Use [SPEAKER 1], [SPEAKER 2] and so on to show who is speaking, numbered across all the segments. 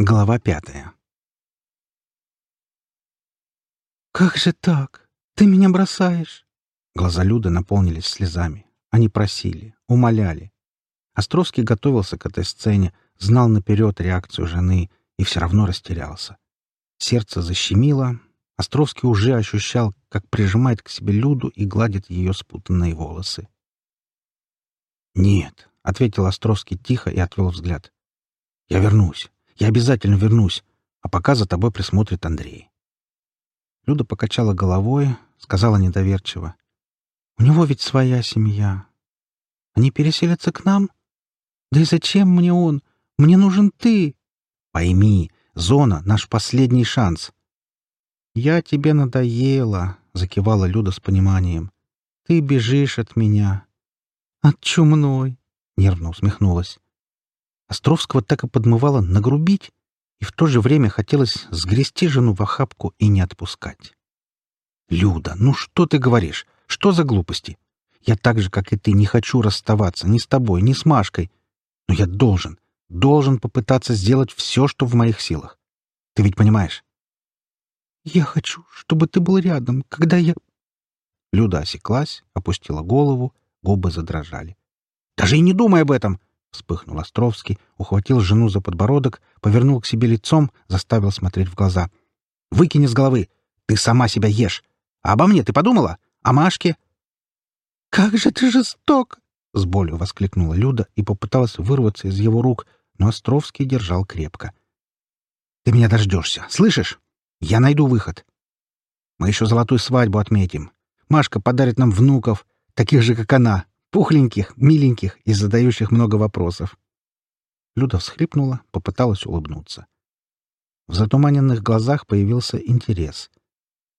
[SPEAKER 1] Глава пятая.
[SPEAKER 2] «Как же так? Ты меня бросаешь?»
[SPEAKER 1] Глаза Люды наполнились слезами. Они просили, умоляли. Островский готовился к этой сцене, знал наперед реакцию жены и все равно растерялся. Сердце защемило. Островский уже ощущал, как прижимает к себе Люду и гладит ее спутанные волосы. «Нет», — ответил Островский тихо и отвел взгляд. «Я вернусь». Я обязательно вернусь, а пока за тобой присмотрит Андрей». Люда покачала головой, сказала недоверчиво. «У него ведь своя семья. Они переселятся к нам? Да и зачем мне он? Мне нужен ты!» «Пойми, зона — наш последний шанс». «Я тебе надоела», — закивала Люда с пониманием. «Ты бежишь от меня». «От чумной», — нервно усмехнулась. Островского так и подмывало нагрубить, и в то же время хотелось сгрести жену в охапку и не отпускать. «Люда, ну что ты говоришь? Что за глупости? Я так же, как и ты, не хочу расставаться ни с тобой, ни с Машкой. Но я должен, должен попытаться сделать все, что в моих силах. Ты ведь понимаешь?» «Я хочу, чтобы ты был рядом, когда я...» Люда осеклась, опустила голову, губы задрожали. «Даже и не думай об этом!» Вспыхнул Островский, ухватил жену за подбородок, повернул к себе лицом, заставил смотреть в глаза. «Выкини с головы! Ты сама себя ешь! А обо мне ты подумала? О Машке?» «Как же ты жесток!» — с болью воскликнула Люда и попыталась вырваться из его рук, но Островский держал крепко. «Ты меня дождешься, слышишь? Я найду выход. Мы еще золотую свадьбу отметим. Машка подарит нам внуков, таких же, как она, пухленьких, миленьких и задающих много вопросов. Люда всхлипнула, попыталась улыбнуться. В затуманенных глазах появился интерес.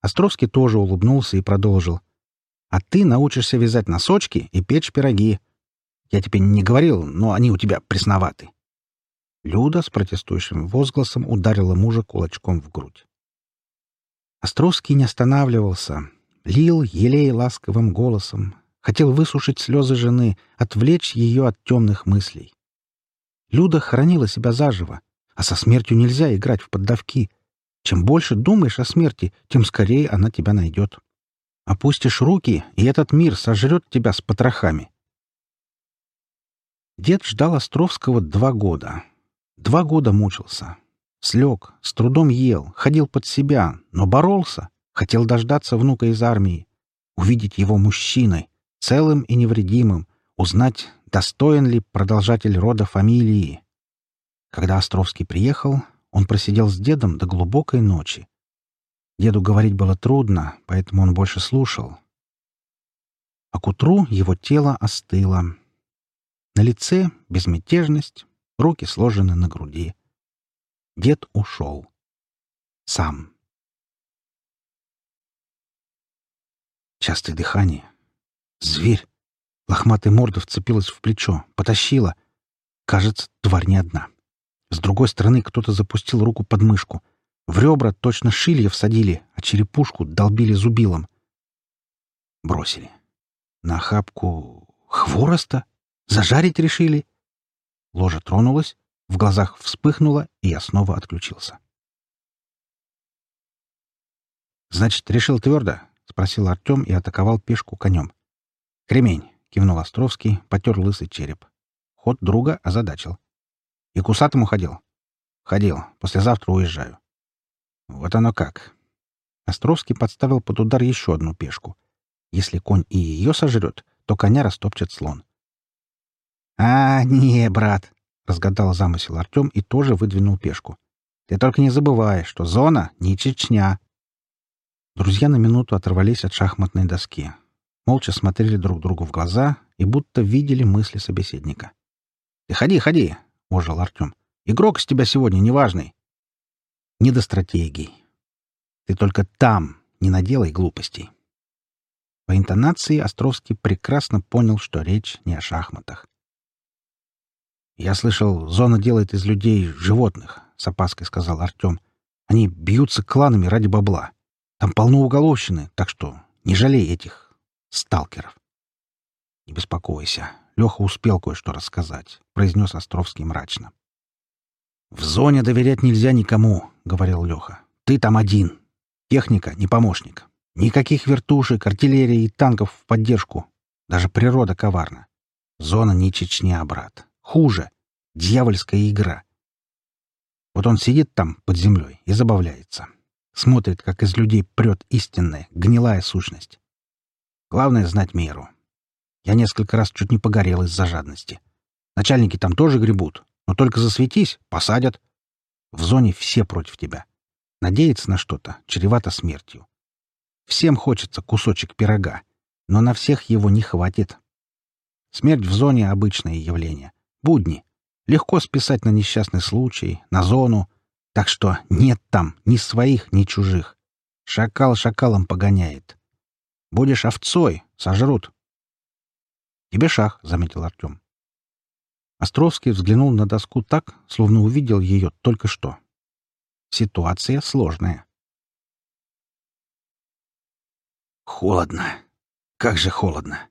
[SPEAKER 1] Островский тоже улыбнулся и продолжил. «А ты научишься вязать носочки и печь пироги. Я тебе не говорил, но они у тебя пресноваты». Люда с протестующим возгласом ударила мужа кулачком в грудь. Островский не останавливался, лил елей ласковым голосом, хотел высушить слезы жены, отвлечь ее от темных мыслей. Люда хранила себя заживо, а со смертью нельзя играть в поддавки. Чем больше думаешь о смерти, тем скорее она тебя найдет. Опустишь руки, и этот мир сожрет тебя с потрохами. Дед ждал Островского два года. Два года мучился. Слег, с трудом ел, ходил под себя, но боролся, хотел дождаться внука из армии, увидеть его мужчиной, целым и невредимым, узнать, достоин ли продолжатель рода фамилии. Когда Островский приехал, он просидел с дедом до глубокой ночи. Деду говорить было трудно, поэтому он больше слушал. А к утру его тело остыло. На лице безмятежность, руки сложены на груди. Дед ушел. Сам. Частое дыхание, Зверь. Лохматая морда вцепилась в плечо, потащила. Кажется, тварь не одна. С другой стороны кто-то запустил руку под мышку. В ребра точно шилья всадили, а черепушку долбили зубилом. Бросили. На охапку хвороста? Зажарить решили? Ложа тронулась, в глазах вспыхнуло, и я снова отключился. «Значит, решил твердо?» — спросил Артем и атаковал пешку конем. «Кремень», — кивнул Островский, потер лысый череп. Ход друга озадачил. «И к усатому ходил?» «Ходил. Послезавтра уезжаю». «Вот оно как». Островский подставил под удар еще одну пешку. Если конь и ее сожрет, то коня растопчет слон. «А, не, брат!» — разгадал замысел Артем и тоже выдвинул пешку. «Ты только не забывай, что зона не Чечня!» Друзья на минуту оторвались от шахматной доски молча смотрели друг другу в глаза и будто видели мысли собеседника. «Ты ходи, ходи!» — ожил Артем. «Игрок с тебя сегодня неважный!» «Не до стратегий. Ты только там не наделай глупостей!» По интонации Островский прекрасно понял, что речь не о шахматах. «Я слышал, зона делает из людей животных», — с опаской сказал Артем. «Они бьются кланами ради бабла. Там полно уголовщины, так что не жалей этих сталкеров. «Не беспокойся, Леха успел кое-что рассказать», — произнес Островский мрачно. «В зоне доверять нельзя никому», — говорил Леха. «Ты там один. Техника — не помощник. Никаких вертушек, артиллерии и танков в поддержку. Даже природа коварна. Зона не Чечня, брат. Хуже. Дьявольская игра. Вот он сидит там, под землей, и забавляется. Смотрит, как из людей прет истинная, гнилая сущность. Главное — знать меру. Я несколько раз чуть не погорел из-за жадности. Начальники там тоже гребут, но только засветись, посадят. В зоне все против тебя. Надеяться на что-то чревато смертью. Всем хочется кусочек пирога, но на всех его не хватит. Смерть в зоне — обычное явление. Будни. Легко списать на несчастный случай, на зону. Так что нет там ни своих, ни чужих. Шакал шакалом погоняет. Будешь овцой, сожрут. Тебе шах, — заметил Артем. Островский взглянул на доску так, словно увидел ее только что. Ситуация сложная. Холодно. Как же холодно.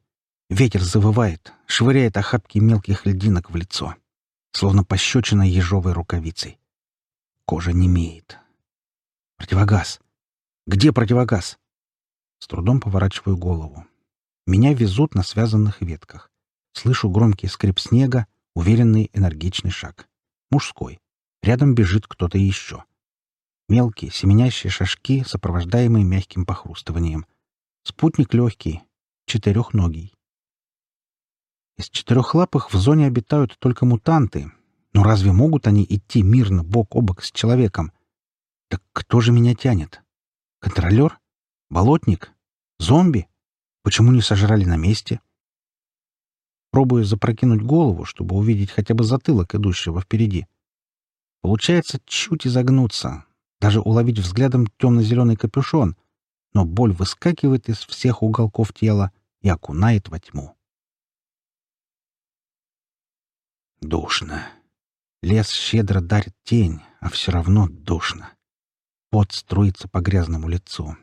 [SPEAKER 1] Ветер завывает, швыряет охапки мелких льдинок в лицо, словно пощечина ежовой рукавицей. Кожа немеет. Противогаз. Где противогаз? с трудом поворачиваю голову. Меня везут на связанных ветках. Слышу громкий скрип снега, уверенный энергичный шаг. Мужской. Рядом бежит кто-то еще. Мелкие, семенящие шажки, сопровождаемые мягким похрустыванием. Спутник легкий, четырехногий. Из четырех четырехлапых в зоне обитают только мутанты. Но разве могут они идти мирно бок о бок с человеком? Так кто же меня тянет? Контролер? Болотник? Зомби? Почему не сожрали на месте? Пробую запрокинуть голову, чтобы увидеть хотя бы затылок идущего впереди. Получается чуть изогнуться, даже уловить взглядом темно-зеленый капюшон, но боль выскакивает из всех уголков тела и окунает во тьму. Душно. Лес щедро дарит тень, а все равно душно. Пот струится по грязному лицу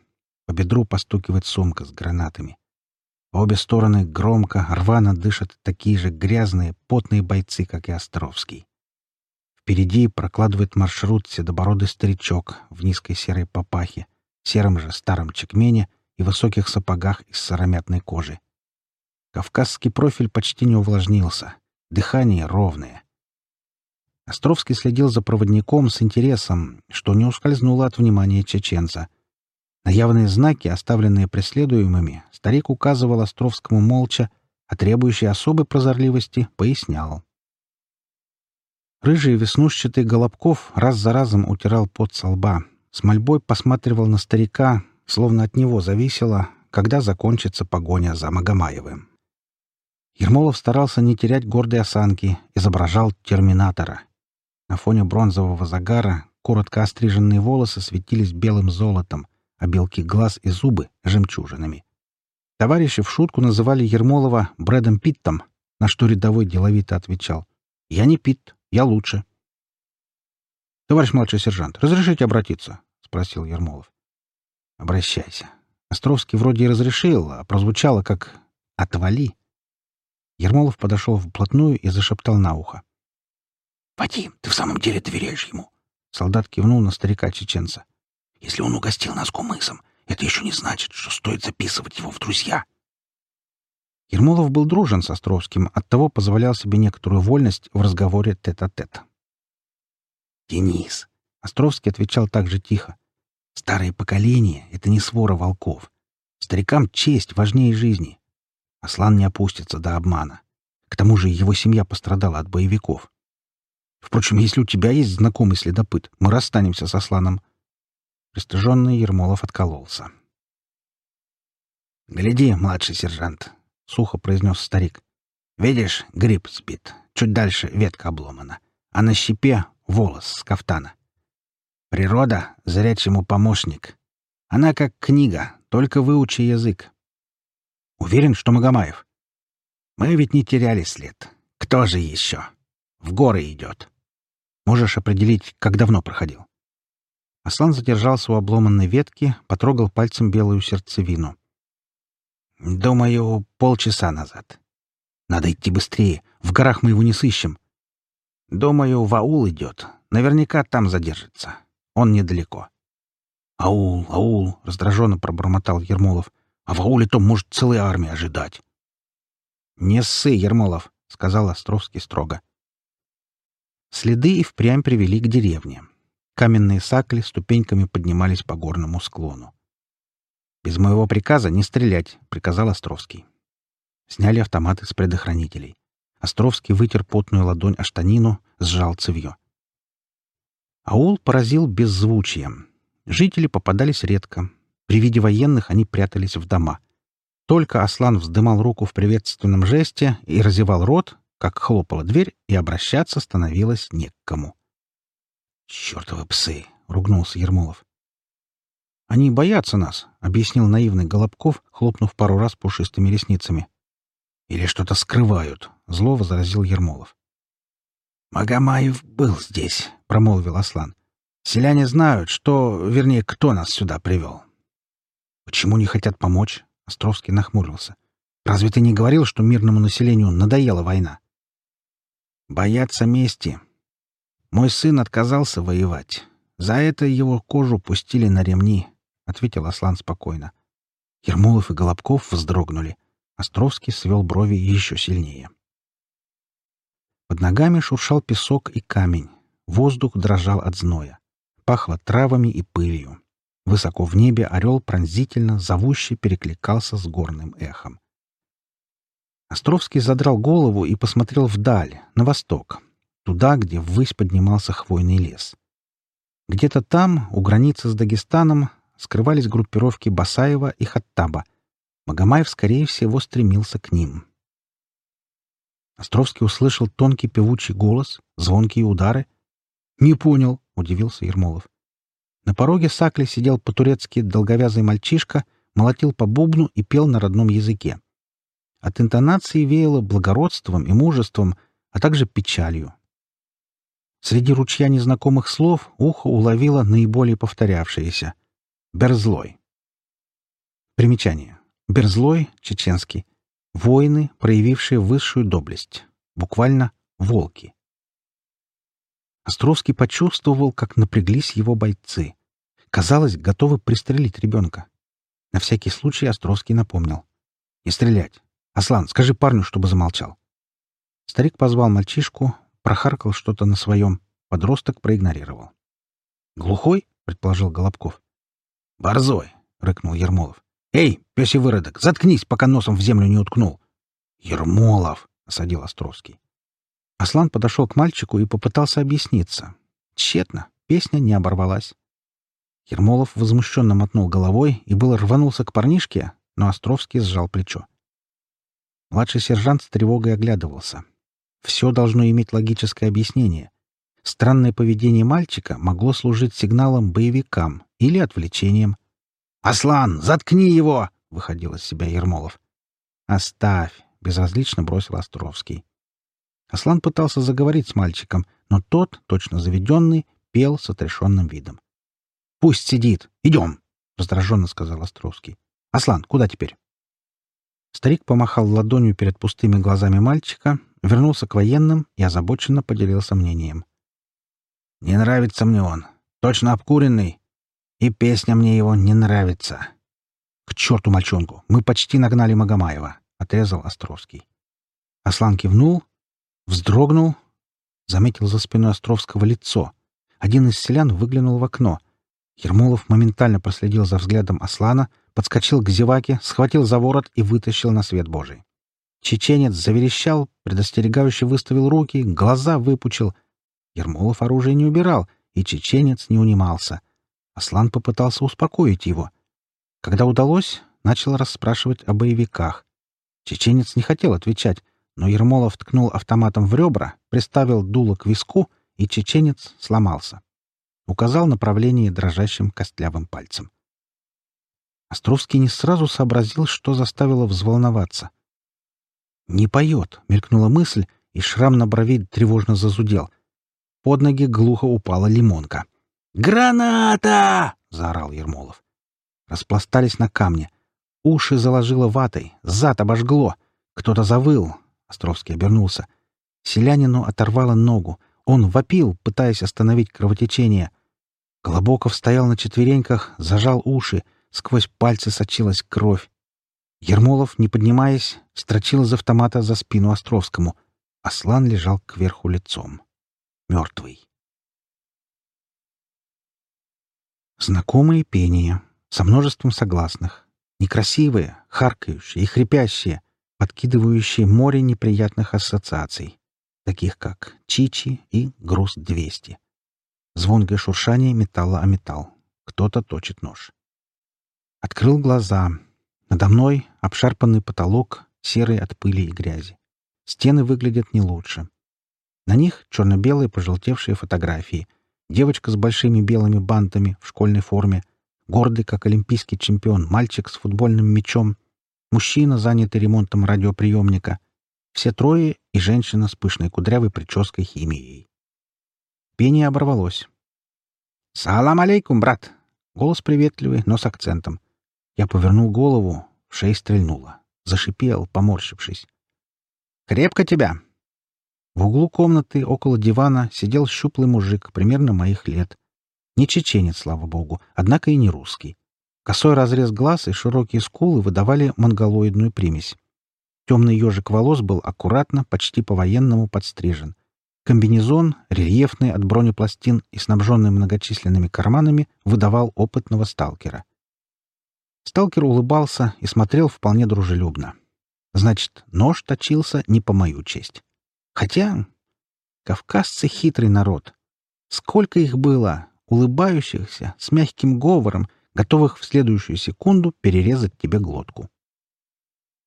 [SPEAKER 1] по бедру постукивает сумка с гранатами. По обе стороны громко, рвано дышат такие же грязные, потные бойцы, как и Островский. Впереди прокладывает маршрут седобородый старичок в низкой серой папахе, сером же старом чекмене и высоких сапогах из сыромятной кожи. Кавказский профиль почти не увлажнился, дыхание ровное. Островский следил за проводником с интересом, что не ускользнуло от внимания чеченца — Наявные знаки, оставленные преследуемыми, старик указывал Островскому молча, а требующий особой прозорливости пояснял. Рыжий веснушчатый Голобков раз за разом утирал пот со лба, с мольбой посматривал на старика, словно от него зависело, когда закончится погоня за Магомаевым. Ермолов старался не терять гордой осанки, изображал терминатора. На фоне бронзового загара коротко остриженные волосы светились белым золотом, а белки глаз и зубы — жемчужинами. Товарищи в шутку называли Ермолова Брэдом Питтом, на что рядовой деловито отвечал. «Я не Питт, я лучше». «Товарищ младший сержант, разрешите обратиться?» — спросил Ермолов. «Обращайся». Островский вроде и разрешил, а прозвучало как «отвали». Ермолов подошел вплотную и зашептал на ухо. «Вадим, ты в самом деле доверяешь ему?» Солдат кивнул на старика-чеченца. Если он угостил нас кумысом, это еще не значит, что стоит записывать его в друзья. Ермолов был дружен с Островским, оттого позволял себе некоторую вольность в разговоре тет-а-тет. -тет. «Денис!» — Островский отвечал так же тихо. «Старое поколение — это не свора волков. Старикам честь важнее жизни. Аслан не опустится до обмана. К тому же его семья пострадала от боевиков. Впрочем, если у тебя есть знакомый следопыт, мы расстанемся с Асланом пристыженный Ермолов откололся. «Гляди, младший сержант», — сухо произнес старик. «Видишь, гриб сбит. Чуть дальше ветка обломана. А на щепе — волос с кафтана. Природа — зрячь ему помощник. Она как книга, только выучи язык». «Уверен, что Магомаев?» «Мы ведь не теряли след. Кто же еще? В горы идет. Можешь определить, как давно проходил?» Аслан задержался у обломанной ветки, потрогал пальцем белую сердцевину. «Думаю, полчаса назад. Надо идти быстрее. В горах мы его не сыщем. Думаю, в аул идет. Наверняка там задержится. Он недалеко». «Аул, аул!» — раздраженно пробормотал Ермолов. «А в ауле то может целая армия ожидать». «Не ссы, Ермолов!» — сказал Островский строго. Следы и впрямь привели к деревне. Каменные сакли ступеньками поднимались по горному склону. «Без моего приказа не стрелять», — приказал Островский. Сняли автоматы с предохранителей. Островский вытер потную ладонь о штанину, сжал цевьё. Аул поразил беззвучием. Жители попадались редко. При виде военных они прятались в дома. Только Аслан вздымал руку в приветственном жесте и разевал рот, как хлопала дверь, и обращаться становилось не к кому. «Чертовы псы!» — ругнулся Ермолов. «Они боятся нас», — объяснил наивный Голобков, хлопнув пару раз пушистыми ресницами. «Или что-то скрывают», — зло возразил Ермолов. «Магомаев был здесь», — промолвил Аслан. «Селяне знают, что... вернее, кто нас сюда привел». «Почему не хотят помочь?» — Островский нахмурился. «Разве ты не говорил, что мирному населению надоела война?» «Боятся мести», мой сын отказался воевать. За это его кожу пустили на ремни, — ответил Аслан спокойно. Ермолов и Голобков вздрогнули. Островский свел брови еще сильнее. Под ногами шуршал песок и камень. Воздух дрожал от зноя. Пахло травами и пылью. Высоко в небе орел пронзительно, зовуще перекликался с горным эхом. Островский задрал голову и посмотрел вдаль, на восток, туда, где ввысь поднимался хвойный лес. Где-то там, у границы с Дагестаном, скрывались группировки Басаева и Хаттаба. Магомаев, скорее всего, стремился к ним. Островский услышал тонкий певучий голос, звонкие удары. «Не понял», — удивился Ермолов. На пороге сакли сидел по-турецки долговязый мальчишка, молотил по бубну и пел на родном языке. От интонации веяло благородством и мужеством, а также печалью. Среди ручья незнакомых слов ухо уловило наиболее повторявшееся «Берзлой». Примечание. Берзлой, чеченский, воины, проявившие высшую доблесть, буквально «волки». Островский почувствовал, как напряглись его бойцы. Казалось, готовы пристрелить ребенка. На всякий случай Островский напомнил. «Не стрелять! Аслан, скажи парню, чтобы замолчал!» Старик позвал мальчишку, прохаркал что-то на своем. Подросток проигнорировал. «Глухой?» — предположил Голобков. «Борзой!» — рыкнул Ермолов. «Эй, пёсий выродок, заткнись, пока носом в землю не уткнул!» «Ермолов!» — осадил Островский. Аслан подошел к мальчику и попытался объясниться. Тщетно, песня не оборвалась. Ермолов возмущенно мотнул головой и было рванулся к парнишке, но Островский сжал плечо. Младший сержант с тревогой оглядывался. Все должно иметь логическое объяснение. Странное поведение мальчика могло служить сигналом боевикам или отвлечением. «Аслан, заткни его!» — выходил из себя Ермолов. «Оставь!» — безразлично бросил Островский. Аслан пытался заговорить с мальчиком, но тот, точно заведенный, пел с отрешенным видом. «Пусть сидит! Идем!» — раздраженно сказал Островский. «Аслан, куда теперь?» Старик помахал ладонью перед пустыми глазами мальчика, вернулся к военным и озабоченно поделился мнением. «Не нравится мне он. Точно обкуренный. И песня мне его не нравится». «К черту мальчонку! Мы почти нагнали Магомаева!» — отрезал Островский. Аслан кивнул, вздрогнул, заметил за спиной Островского лицо. Один из селян выглянул в окно. Ермолов моментально проследил за взглядом Аслана — подскочил к зеваке, схватил за ворот и вытащил на свет Божий. Чеченец заверещал, предостерегающе выставил руки, глаза выпучил. Ермолов оружие не убирал, и чеченец не унимался. Аслан попытался успокоить его. Когда удалось, начал расспрашивать о боевиках. Чеченец не хотел отвечать, но Ермолов ткнул автоматом в ребра, приставил дуло к виску, и чеченец сломался. Указал направление дрожащим костлявым пальцем. Островский не сразу сообразил, что заставило взволноваться. «Не поет!» — мелькнула мысль, и шрам на брови тревожно зазудел. Под ноги глухо упала лимонка. «Граната!» — заорал Ермолов. Распластались на камне. Уши заложило ватой, зад обожгло. Кто-то завыл. Островский обернулся. Селянину оторвало ногу. Он вопил, пытаясь остановить кровотечение. Колобоков стоял на четвереньках, зажал уши — сквозь пальцы сочилась кровь. Ермолов, не поднимаясь, строчил из автомата за спину Островскому. Аслан лежал кверху лицом. Мертвый. Знакомые пения, со множеством согласных. Некрасивые, харкающие и хрипящие, подкидывающие море неприятных ассоциаций, таких как «Чичи» и «Груз-200». Звонкое шуршание металла о металл. Кто-то точит нож. Открыл глаза. Надо мной обшарпанный потолок, серый от пыли и грязи. Стены выглядят не лучше. На них черно-белые пожелтевшие фотографии. Девочка с большими белыми бантами в школьной форме, гордый как олимпийский чемпион, мальчик с футбольным мячом, мужчина, занятый ремонтом радиоприемника, все трое и женщина с пышной кудрявой прической химией. Пение оборвалось. «Салам алейкум, брат!» Голос приветливый, но с акцентом. Я повернул голову, шея стрельнула. Зашипел, поморщившись. «Крепко тебя!» В углу комнаты, около дивана, сидел щуплый мужик, примерно моих лет. Не чеченец, слава богу, однако и не русский. Косой разрез глаз и широкие скулы выдавали монголоидную примесь. Темный ежик волос был аккуратно, почти по-военному подстрижен. Комбинезон, рельефный от бронепластин и снабженный многочисленными карманами, выдавал опытного сталкера — Сталкер улыбался и смотрел вполне дружелюбно. Значит, нож точился не по мою честь. Хотя... Кавказцы — хитрый народ. Сколько их было, улыбающихся, с мягким говором, готовых в следующую секунду перерезать тебе глотку.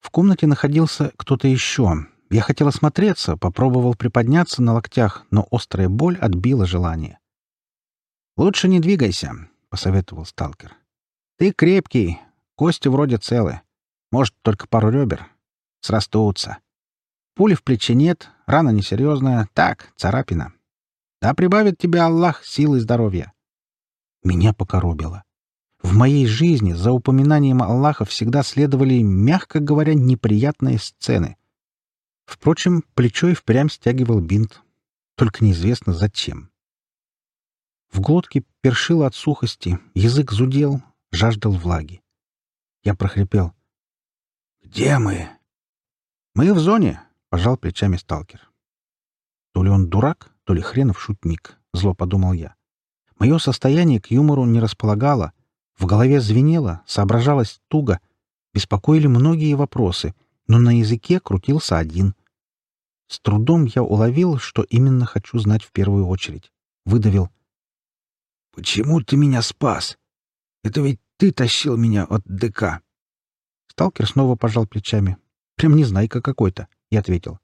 [SPEAKER 1] В комнате находился кто-то еще. Я хотел осмотреться, попробовал приподняться на локтях, но острая боль отбила желание. «Лучше не двигайся», — посоветовал сталкер. «Ты крепкий, Кости вроде целы. Может, только пару ребер. Срастутся. Пули в плече нет, рана несерьезная. Так, царапина. Да прибавит тебе Аллах силы и здоровья. Меня покоробило. В моей жизни за упоминанием Аллаха всегда следовали, мягко говоря, неприятные сцены. Впрочем, плечо и впрямь стягивал бинт. Только неизвестно зачем. В глотке першило от сухости, язык зудел, жаждал влаги. Я прохрипел. «Где мы?» «Мы в зоне», — пожал плечами сталкер. То ли он дурак, то ли хренов шутник, — зло подумал я. Мое состояние к юмору не располагало, в голове звенело, соображалось туго, беспокоили многие вопросы, но на языке крутился один. С трудом я уловил, что именно хочу знать в первую очередь. Выдавил. «Почему ты меня спас? Это ведь ты тащил меня от ДК!» Сталкер снова пожал плечами. «Прям незнайка какой-то», — я ответил.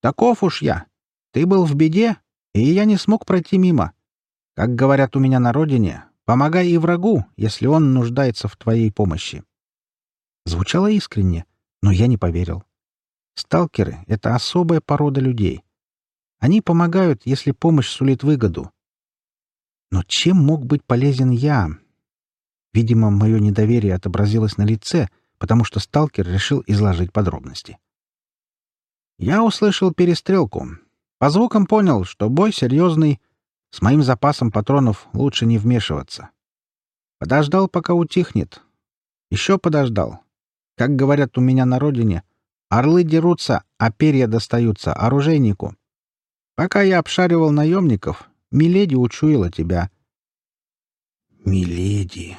[SPEAKER 1] «Таков уж я. Ты был в беде, и я не смог пройти мимо. Как говорят у меня на родине, помогай и врагу, если он нуждается в твоей помощи». Звучало искренне, но я не поверил. Сталкеры — это особая порода людей. Они помогают, если помощь сулит выгоду. Но чем мог быть полезен я, Видимо, мое недоверие отобразилось на лице, потому что сталкер решил изложить подробности. Я услышал перестрелку. По звукам понял, что бой серьезный. С моим запасом патронов лучше не вмешиваться. Подождал, пока утихнет. Еще подождал. Как говорят у меня на родине, орлы дерутся, а перья достаются оружейнику. Пока я обшаривал наемников, Миледи учуяла тебя. «Миледи!»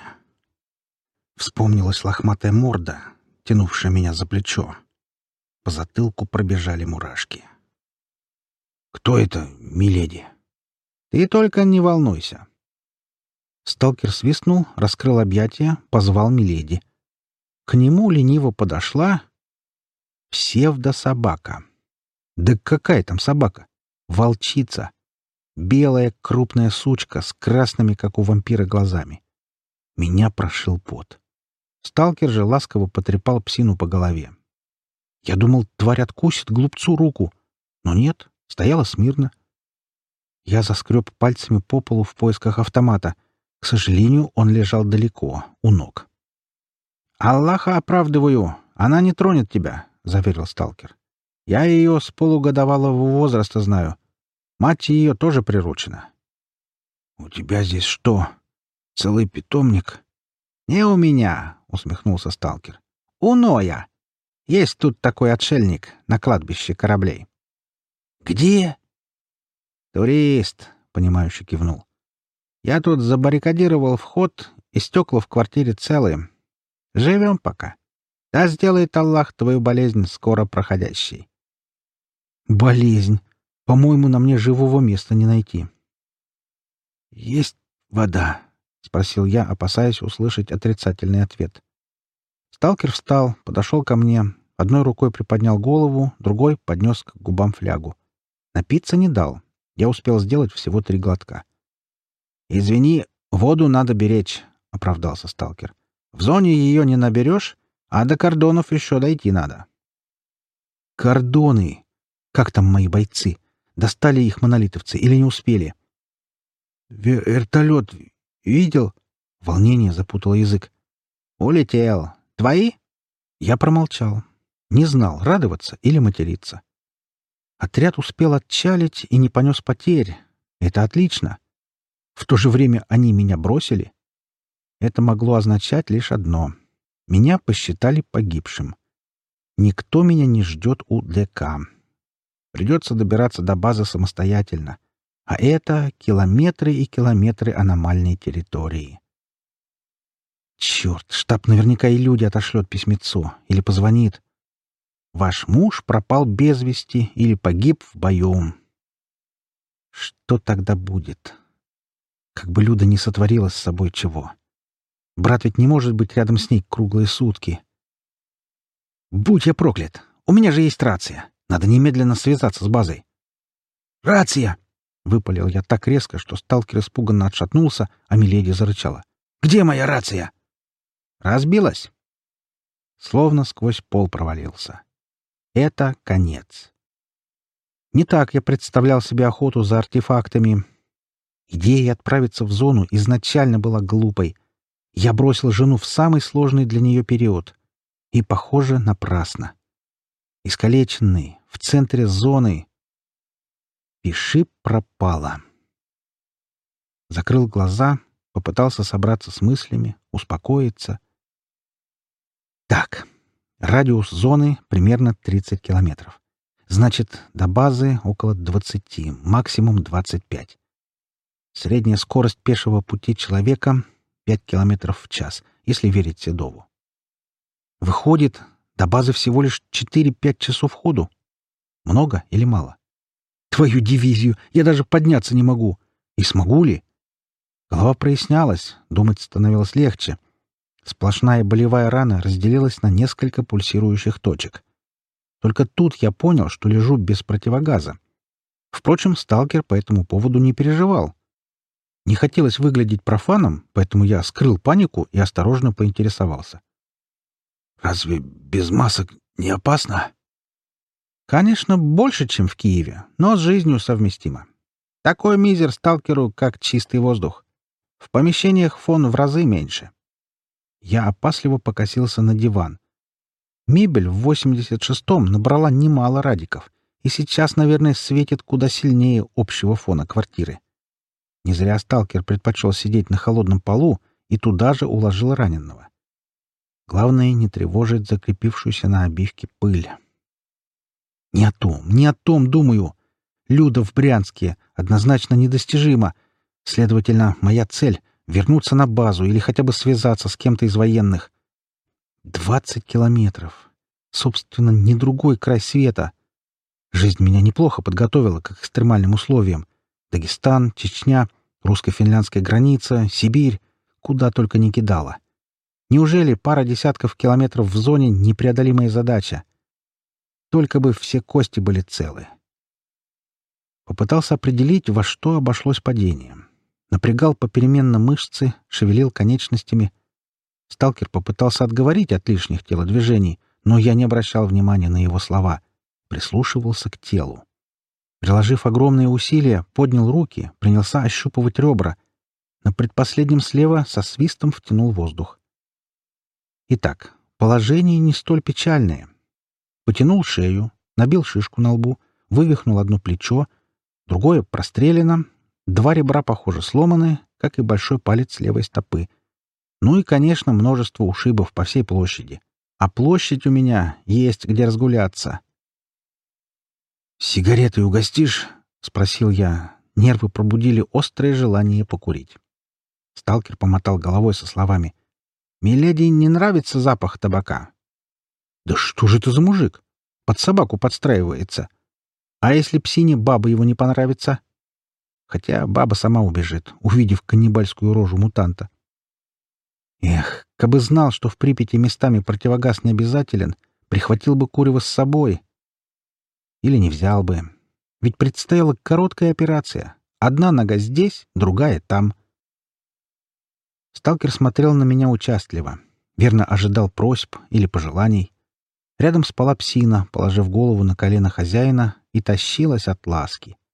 [SPEAKER 1] Вспомнилась лохматая морда, тянувшая меня за плечо. По затылку пробежали мурашки. «Кто это, миледи?» «Ты только не волнуйся». Сталкер свистнул, раскрыл объятия, позвал миледи. К нему лениво подошла псевдособака. Да какая там собака? Волчица. Белая крупная сучка с красными, как у вампира, глазами. Меня прошил пот. — Сталкер же ласково потрепал псину по голове. Я думал, тварь откусит глупцу руку, но нет, стояла смирно. Я заскреб пальцами по полу в поисках автомата. К сожалению, он лежал далеко, у ног. «Аллаха оправдываю! Она не тронет тебя!» — заверил сталкер. «Я ее с полугодовалого возраста знаю. Мать ее тоже приручена». «У тебя здесь что? Целый питомник?» «Не у меня, усмехнулся сталкер. у ноя Есть тут такой отшельник на кладбище кораблей». «Где?» «Турист», — понимающе кивнул. «Я тут забаррикадировал вход, и стекла в квартире целые. Живем пока. Да сделает Аллах твою болезнь скоро проходящей». «Болезнь! По-моему, на мне живого места не найти». «Есть вода?» — спросил я, опасаясь услышать отрицательный ответ. Сталкер встал, подошел ко мне, одной рукой приподнял голову, другой поднес к губам флягу. Напиться не дал. Я успел сделать всего три глотка. «Извини, воду надо беречь», — оправдался сталкер. «В зоне ее не наберешь, а до кордонов еще дойти надо». «Кордоны! Как там мои бойцы? Достали их монолитовцы или не успели?» «Вертолет видел?» Волнение запутало язык. «Улетел. Твои?» Я промолчал. Не знал, радоваться или материться. Отряд успел отчалить и не понес потерь. Это отлично. В то же время они меня бросили. Это могло означать лишь одно. Меня посчитали погибшим. Никто меня не ждет у ДК. Придется добираться до базы самостоятельно. А это километры и километры аномальной территории. Черт, штаб наверняка и люди отошлет письмецо или позвонит. Ваш муж пропал без вести или погиб в бою. Что тогда будет? Как бы Люда не сотворила с собой чего. Брат ведь не может быть рядом с ней круглые сутки. Будь я проклят! У меня же есть рация. Надо немедленно связаться с базой. Рация! Выпалил я так резко, что сталкер испуганно отшатнулся, а Миледи зарычала. «Где моя рация?» Разбилась. Словно сквозь пол провалился. Это конец. Не так я представлял себе охоту за артефактами. Идея отправиться в зону изначально была глупой. Я бросил жену в самый сложный для нее период. И, похоже, напрасно. Искалеченный, в центре зоны. Пиши пропала. Закрыл глаза, попытался собраться с мыслями, успокоиться. Так, радиус зоны примерно 30 километров. Значит, до базы около 20, максимум 25. Средняя скорость пешего пути человека 5 километров в час, если верить Седову. Выходит, до базы всего лишь 4-5 часов ходу. Много или мало? Твою дивизию! Я даже подняться не могу. И смогу ли? Голова прояснялась, думать становилось легче. Сплошная болевая рана разделилась на несколько пульсирующих точек. Только тут я понял, что лежу без противогаза. Впрочем, сталкер по этому поводу не переживал. Не хотелось выглядеть профаном, поэтому я скрыл панику и осторожно поинтересовался. «Разве без масок не опасно?» «Конечно, больше, чем в Киеве, но с жизнью совместимо. Такой мизер сталкеру, как чистый воздух. В помещениях фон в разы меньше. Я опасливо покосился на диван. Мебель в 86-м набрала немало радиков и сейчас, наверное, светит куда сильнее общего фона квартиры. Не зря сталкер предпочел сидеть на холодном полу и туда же уложил раненого. Главное — не тревожить закрепившуюся на обивке пыль. «Не о том, не о том думаю. Люда в Брянске однозначно недостижима. Следовательно, моя цель — вернуться на базу или хотя бы связаться с кем-то из военных. Двадцать километров. Собственно, не другой край света. Жизнь меня неплохо подготовила к экстремальным условиям. Дагестан, Чечня, русско-финляндская граница, Сибирь. Куда только не кидала. Неужели пара десятков километров в зоне — непреодолимая задача? Только бы все кости были целы. Попытался определить, во что обошлось падение напрягал попеременно мышцы, шевелил конечностями. Сталкер попытался отговорить от лишних телодвижений, но я не обращал внимания на его слова, прислушивался к телу. Приложив огромные усилия, поднял руки, принялся ощупывать ребра. На предпоследнем слева со свистом втянул воздух. Итак, положение не столь печальное. Потянул шею, набил шишку на лбу, вывихнул одно плечо, другое прострелено, Два ребра похоже сломаны, как и большой палец левой стопы. Ну и, конечно, множество ушибов по всей площади. А площадь у меня есть где разгуляться. «Сигареты угостишь?» — спросил я. Нервы пробудили острое желание покурить. Сталкер помотал головой со словами. «Миледи не нравится запах табака». «Да что же это за мужик? Под собаку подстраивается. А если псине бабы его не понравится?» хотя баба сама убежит, увидев каннибальскую рожу мутанта. Эх, кабы знал, что в Припяти местами противогаз не обязателен, прихватил бы Курева с собой. Или не взял бы. Ведь предстояла короткая операция. Одна нога здесь, другая там. Сталкер смотрел на меня участливо. Верно ожидал просьб или пожеланий. Рядом спала псина, положив голову на колено хозяина, и тащилась от ласки. —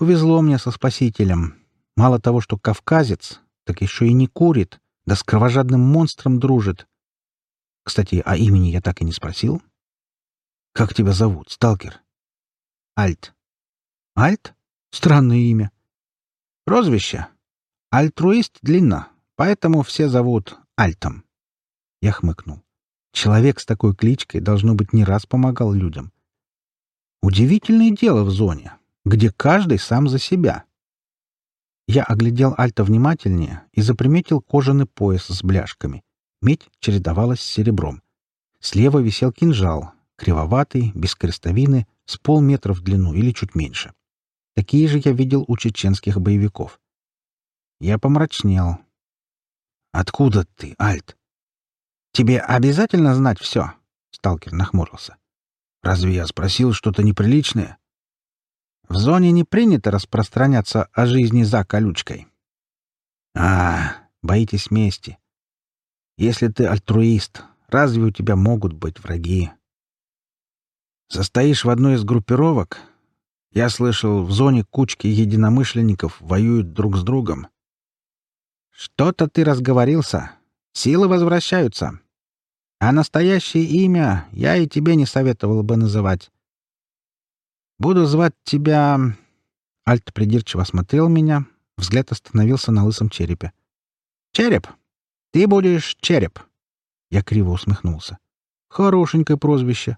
[SPEAKER 1] Повезло мне со спасителем. Мало того, что кавказец, так еще и не курит, да с кровожадным монстром дружит. Кстати, о имени я так и не спросил. Как тебя зовут, сталкер? Альт. Альт? Странное имя. Прозвище. Альтруист длинно, поэтому все зовут Альтом. Я хмыкнул. Человек с такой кличкой, должно быть, не раз помогал людям. Удивительное дело в зоне где каждый сам за себя. Я оглядел Альта внимательнее и заприметил кожаный пояс с бляшками. Медь чередовалась с серебром. Слева висел кинжал, кривоватый, без крестовины, с полметра в длину или чуть меньше. Такие же я видел у чеченских боевиков. Я помрачнел. «Откуда ты, Альт?» «Тебе обязательно знать все?» — сталкер нахмурился. «Разве я спросил что-то неприличное?» В зоне не принято распространяться о жизни за колючкой. А, боитесь мести. Если ты альтруист, разве у тебя могут быть враги? Состоишь в одной из группировок? Я слышал, в зоне кучки единомышленников воюют друг с другом. Что-то ты разговорился. Силы возвращаются. А настоящее имя я и тебе не советовал бы называть. Буду звать тебя...» Альт придирчиво смотрел меня, взгляд остановился на лысом черепе. «Череп! Ты будешь череп!» Я криво усмехнулся. «Хорошенькое прозвище.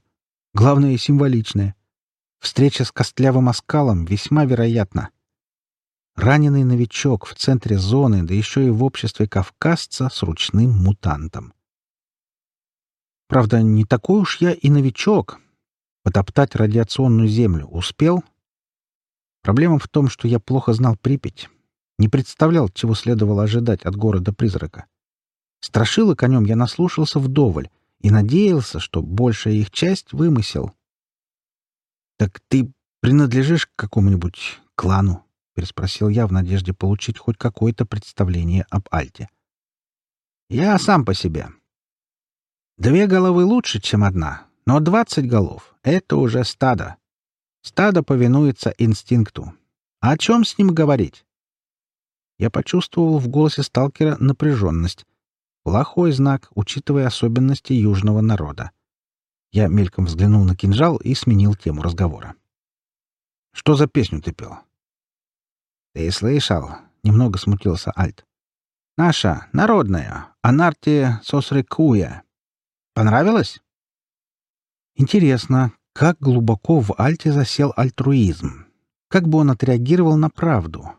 [SPEAKER 1] Главное, символичное. Встреча с костлявым оскалом весьма вероятна. Раненый новичок в центре зоны, да еще и в обществе кавказца с ручным мутантом. Правда, не такой уж я и новичок, потоптать радиационную землю успел? Проблема в том, что я плохо знал Припять, не представлял, чего следовало ожидать от города-призрака. Страшилок о нем я наслушался вдоволь и надеялся, что большая их часть — вымысел. — Так ты принадлежишь к какому-нибудь клану? — переспросил я в надежде получить хоть какое-то представление об Альте. — Я сам по себе. Две головы лучше, чем одна, но 20 голов — это уже стадо. Стадо повинуется инстинкту. А о чем с ним говорить? Я почувствовал в голосе сталкера напряженность. Плохой знак, учитывая особенности южного народа. Я мельком взглянул на кинжал и сменил тему разговора. «Что за песню ты пел?» «Ты слышал?» — немного смутился Альт. «Наша, народная, анарте сосрекуя. Понравилось?» Интересно, как глубоко в Альте засел альтруизм? Как бы он отреагировал на правду?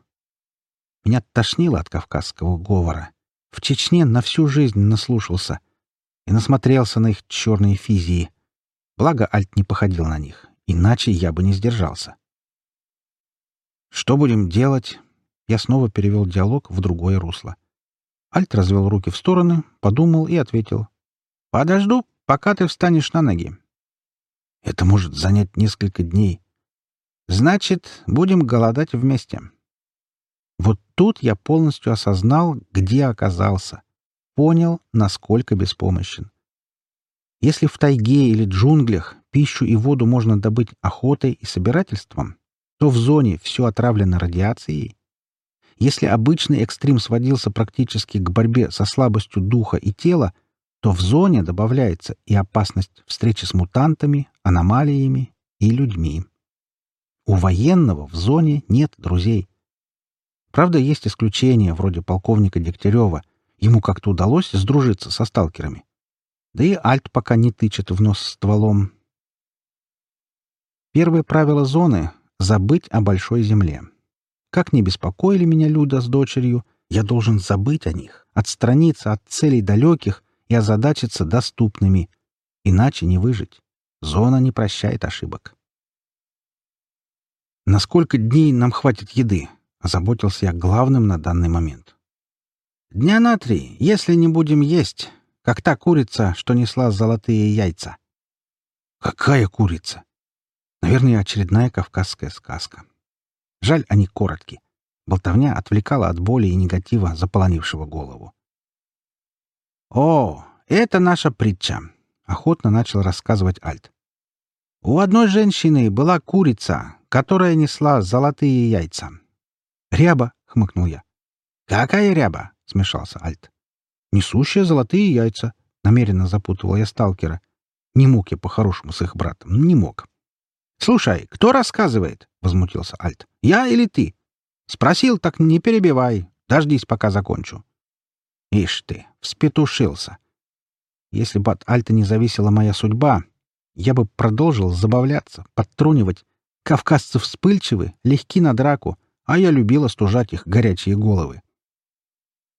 [SPEAKER 1] Меня тошнило от кавказского говора. В Чечне на всю жизнь наслушался и насмотрелся на их черные физии. Благо Альт не походил на них, иначе я бы не сдержался. «Что будем делать?» Я снова перевел диалог в другое русло. Альт развел руки в стороны, подумал и ответил. «Подожду, пока ты встанешь на ноги. Это может занять несколько дней. Значит, будем голодать вместе. Вот тут я полностью осознал, где оказался. Понял, насколько беспомощен. Если в тайге или джунглях пищу и воду можно добыть охотой и собирательством, то в зоне все отравлено радиацией. Если обычный экстрим сводился практически к борьбе со слабостью духа и тела, то в зоне добавляется и опасность встречи с мутантами, аномалиями и людьми. У военного в зоне нет друзей. Правда, есть исключения, вроде полковника Дегтярева. Ему как-то удалось сдружиться со сталкерами. Да и Альт пока не тычет в нос стволом. Первое правило зоны — забыть о большой земле. Как не беспокоили меня Люда с дочерью, я должен забыть о них, отстраниться от целей далеких и озадачиться доступными, иначе не выжить. Зона не прощает ошибок. «На сколько дней нам хватит еды?» — озаботился я главным на данный момент. «Дня на три, если не будем есть, как та курица, что несла золотые яйца». «Какая курица?» Наверное, очередная кавказская сказка. Жаль, они короткие. Болтовня отвлекала от боли и негатива, заполонившего голову. «О, это наша притча!» — охотно начал рассказывать Альт. У одной женщины была курица, которая несла золотые яйца. «Ряба!» — хмыкнул я. «Какая ряба?» — смешался Альт. «Несущая золотые яйца!» — намеренно запутывал я сталкера. Не мог я по-хорошему с их братом, не мог. «Слушай, кто рассказывает?» — возмутился Альт. «Я или ты?» «Спросил, так не перебивай. Дождись, пока закончу». Ишь ты, вспетушился. Если бы от Альта не зависела моя судьба, я бы продолжил забавляться, подтрунивать. Кавказцы вспыльчивы, легки на драку, а я любила стужать их горячие головы.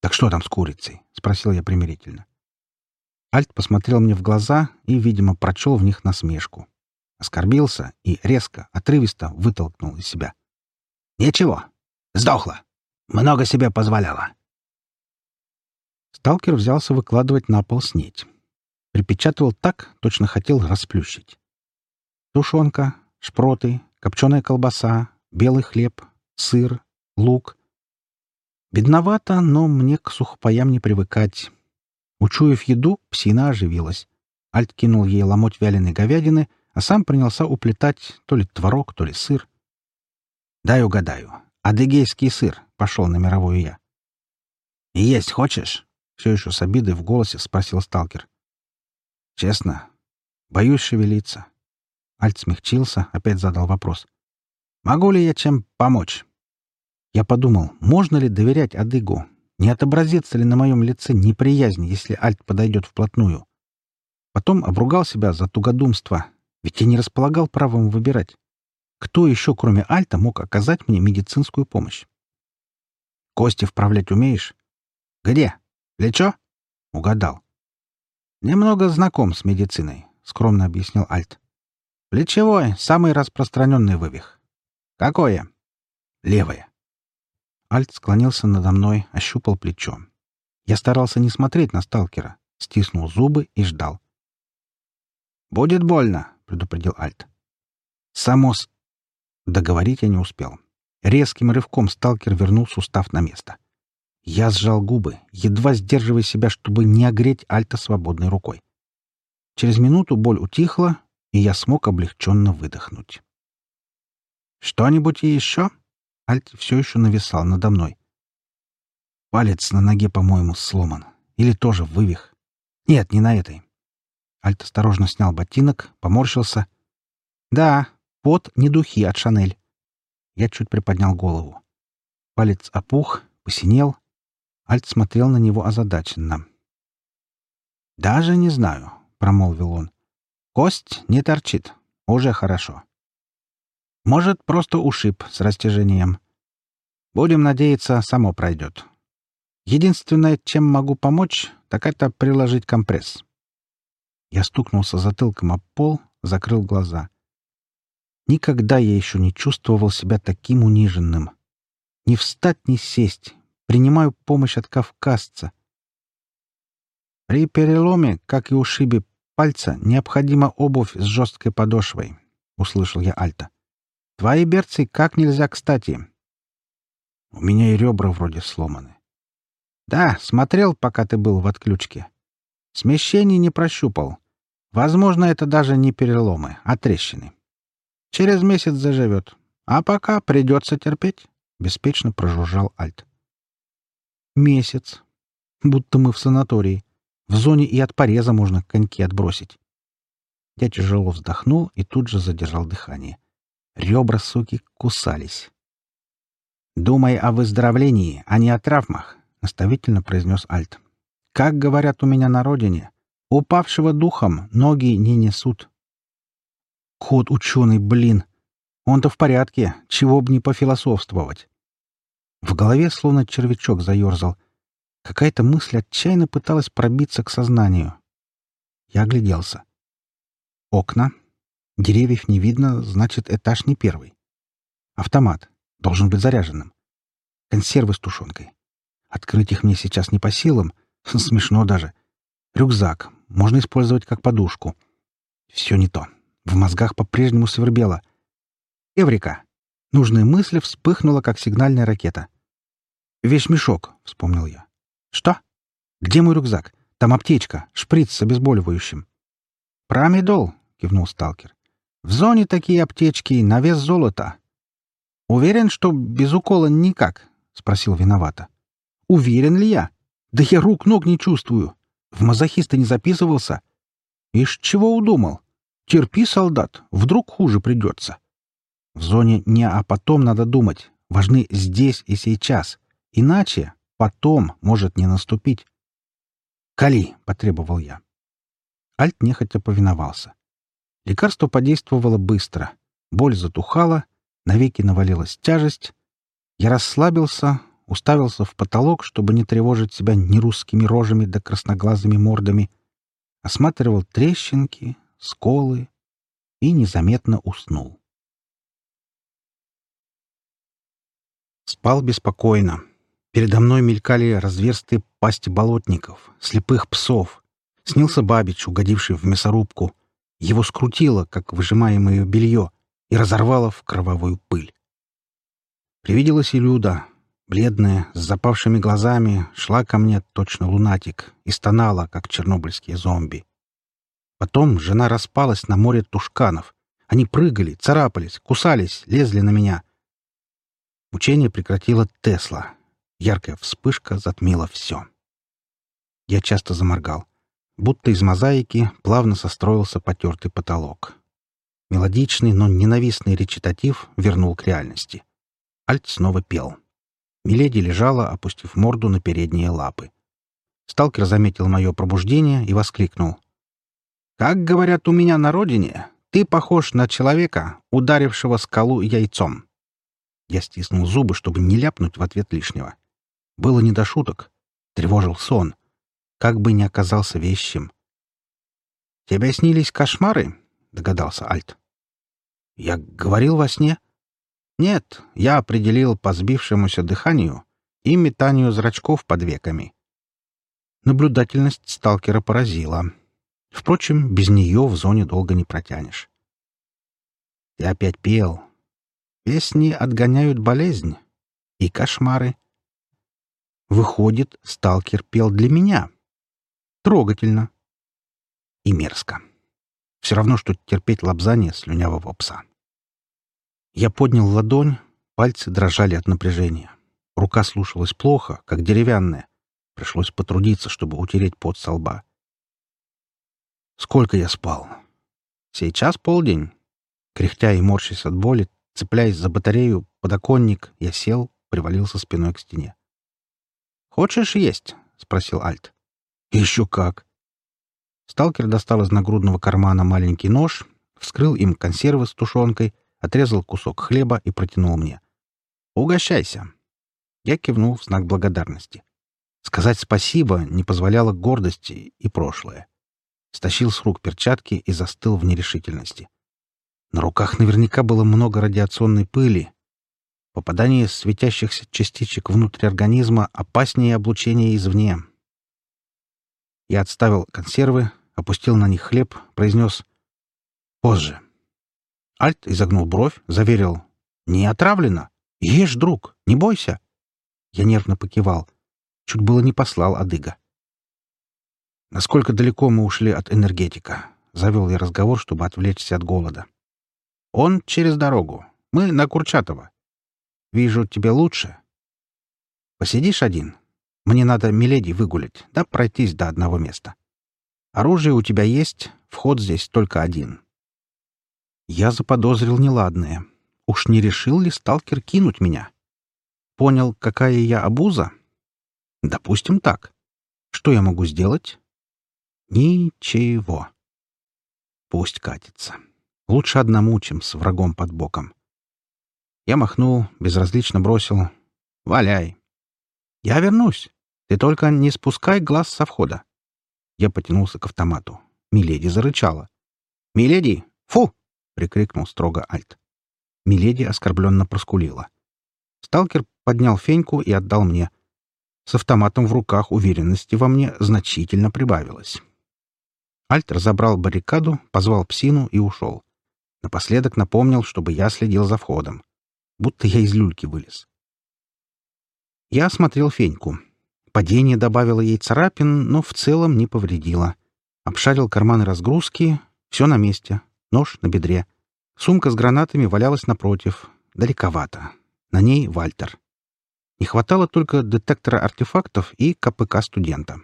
[SPEAKER 1] «Так что там с курицей?» — спросил я примирительно. Альт посмотрел мне в глаза и, видимо, прочел в них насмешку. Оскорбился и резко, отрывисто вытолкнул из себя. «Ничего. Сдохла. Много себе позволяла. Сталкер взялся выкладывать на пол снеть. Припечатывал так, точно хотел расплющить. Тушенка, шпроты, копченая колбаса, белый хлеб, сыр, лук. Бедновато, но мне к сухпаям не привыкать. Учуяв еду, псина оживилась. Альт кинул ей ломоть вяленой говядины, а сам принялся уплетать то ли творог, то ли сыр. «Дай угадаю. Адыгейский сыр», — пошел на мировую я. «Есть хочешь?» Все еще с обидой в голосе спросил сталкер. «Честно, боюсь шевелиться». Альт смягчился, опять задал вопрос. «Могу ли я чем помочь?» Я подумал, можно ли доверять Адыгу? Не отобразится ли на моем лице неприязнь, если Альт подойдет вплотную? Потом обругал себя за тугодумство, ведь я не располагал правом выбирать. Кто еще, кроме Альта, мог оказать мне медицинскую помощь? «Кости вправлять умеешь?» «Где?» Для? Угадал. Немного знаком с медициной, скромно объяснил Альт. Плечевой — самый распространенный вывих. Какое? Левое. Альт склонился надо мной, ощупал плечо. Я старался не смотреть на сталкера, стиснул зубы и ждал. «Будет больно», — предупредил Альт. «Само. Договорить я не успел. Резким рывком сталкер вернул сустав на место. Я сжал губы, едва сдерживая себя, чтобы не огреть Альта свободной рукой. Через минуту боль утихла, и я смог облегченно выдохнуть. «Что-нибудь еще?» Альт все еще нависал надо мной. «Палец на ноге, по-моему, сломан. Или тоже вывих. Нет, не на этой». Альт осторожно снял ботинок, поморщился. «Да, пот не духи от Шанель». Я чуть приподнял голову. Палец опух, посинел — Альт смотрел на него озадаченно. «Даже не знаю», — промолвил он. «Кость не торчит. Уже хорошо. Может, просто ушиб с растяжением. Будем надеяться, само пройдет. Единственное, чем могу помочь, так это приложить компресс». Я стукнулся затылком об пол, закрыл глаза. Никогда я еще не чувствовал себя таким униженным. Не встать, не сесть, Принимаю помощь от кавказца. При переломе, как и ушибе пальца, необходима обувь с жесткой подошвой, — услышал я Альта. Твои берцы как нельзя кстати. У меня и ребра вроде сломаны. Да, смотрел, пока ты был в отключке. Смещение не прощупал. Возможно, это даже не переломы, а трещины. Через месяц заживет. А пока придется терпеть, — беспечно прожужжал Альт. Месяц. Будто мы в санатории. В зоне и от пореза можно коньки отбросить. Я тяжело вздохнул и тут же задержал дыхание. Ребра, суки, кусались. «Думай о выздоровлении, а не о травмах», — наставительно произнес Альт. «Как говорят у меня на родине, упавшего духом ноги не несут». «Кот ученый, блин! Он-то в порядке, чего б не пофилософствовать. В голове словно червячок заерзал. Какая-то мысль отчаянно пыталась пробиться к сознанию. Я огляделся. Окна. Деревьев не видно, значит, этаж не первый. Автомат. Должен быть заряженным. Консервы с тушенкой. Открыть их мне сейчас не по силам. Смешно даже. Рюкзак. Можно использовать как подушку. Все не то. В мозгах по-прежнему свербело. Эврика! Нужная мысль вспыхнула, как сигнальная ракета. «Весь мешок», — вспомнил я. «Что? Где мой рюкзак? Там аптечка, шприц с обезболивающим». «Прамидол», — кивнул сталкер. «В зоне такие аптечки на вес золота». «Уверен, что без укола никак?» — спросил виновато. «Уверен ли я? Да я рук-ног не чувствую. В мазохиста не записывался. Ишь, чего удумал? Терпи, солдат, вдруг хуже придется». «В зоне не, а потом надо думать. Важны здесь и сейчас». Иначе потом может не наступить. «Кали!» — потребовал я. Альт нехотя повиновался. Лекарство подействовало быстро. Боль затухала, навеки навалилась тяжесть. Я расслабился, уставился в потолок, чтобы не тревожить себя нерусскими рожами да красноглазыми мордами. Осматривал трещинки, сколы и незаметно уснул. Спал беспокойно. Передо мной мелькали разверстые пасти болотников, слепых псов. Снился Бабич, угодивший в мясорубку. Его скрутило, как выжимаемое белье, и разорвало в кровавую пыль. Привиделась и Люда. Бледная, с запавшими глазами, шла ко мне точно лунатик и стонала, как чернобыльские зомби. Потом жена распалась на море тушканов. Они прыгали, царапались, кусались, лезли на меня. Учение прекратила Тесла, Яркая вспышка затмила все. Я часто заморгал. Будто из мозаики плавно состроился потертый потолок. Мелодичный, но ненавистный речитатив вернул к реальности. Альт снова пел. Миледи лежала, опустив морду на передние лапы. Сталкер заметил мое пробуждение и воскликнул. «Как говорят у меня на родине, ты похож на человека, ударившего скалу яйцом». Я стиснул зубы, чтобы не ляпнуть в ответ лишнего. Было не до шуток. Тревожил сон. Как бы ни оказался вещим. «Тебе снились кошмары?» — догадался Альт. «Я говорил во сне?» «Нет, я определил по сбившемуся дыханию и метанию зрачков под веками». Наблюдательность сталкера поразила. Впрочем, без нее в зоне долго не протянешь. «Ты опять пел. Песни отгоняют болезнь и кошмары», Выходит, сталкер пел для меня. Трогательно. И мерзко. Все равно, что терпеть лобзание слюнявого пса. Я поднял ладонь, пальцы дрожали от напряжения. Рука слушалась плохо, как деревянная. Пришлось потрудиться, чтобы утереть пот со лба. Сколько я спал? Сейчас полдень. Кряхтя и морщась от боли, цепляясь за батарею, подоконник, я сел, привалился спиной к стене. «Хочешь есть?» — спросил Альт. «Еще как!» Сталкер достал из нагрудного кармана маленький нож, вскрыл им консервы с тушенкой, отрезал кусок хлеба и протянул мне. «Угощайся!» Я кивнул в знак благодарности. Сказать спасибо не позволяла гордости и прошлое. Стащил с рук перчатки и застыл в нерешительности. На руках наверняка было много радиационной пыли, Попадание светящихся частичек внутрь организма опаснее облучения извне. Я отставил консервы, опустил на них хлеб, произнес «Позже». Альт изогнул бровь, заверил «Не отравлено! Ешь, друг, не бойся!» Я нервно покивал. Чуть было не послал адыга. «Насколько далеко мы ушли от энергетика?» — завел я разговор, чтобы отвлечься от голода. «Он через дорогу. Мы на Курчатова. Вижу, тебе лучше. Посидишь один. Мне надо Миледи выгулять, да пройтись до одного места. Оружие у тебя есть, вход здесь только один. Я заподозрил неладное. Уж не решил ли сталкер кинуть меня? Понял, какая я обуза? Допустим так. Что я могу сделать? Ничего. Пусть катится. Лучше одному, чем с врагом под боком. Я махнул, безразлично бросил. «Валяй!» «Я вернусь. Ты только не спускай глаз со входа». Я потянулся к автомату. Миледи зарычала. «Миледи! Фу!» — прикрикнул строго Альт. Миледи оскорбленно проскулила. Сталкер поднял феньку и отдал мне. С автоматом в руках уверенности во мне значительно прибавилось. Альт разобрал баррикаду, позвал псину и ушел. Напоследок напомнил, чтобы я следил за входом будто я из люльки вылез. Я осмотрел феньку. Падение добавило ей царапин, но в целом не повредило. Обшарил карманы разгрузки. Все на месте. Нож на бедре. Сумка с гранатами валялась напротив. Далековато. На ней Вальтер. Не хватало только детектора артефактов и КПК студента.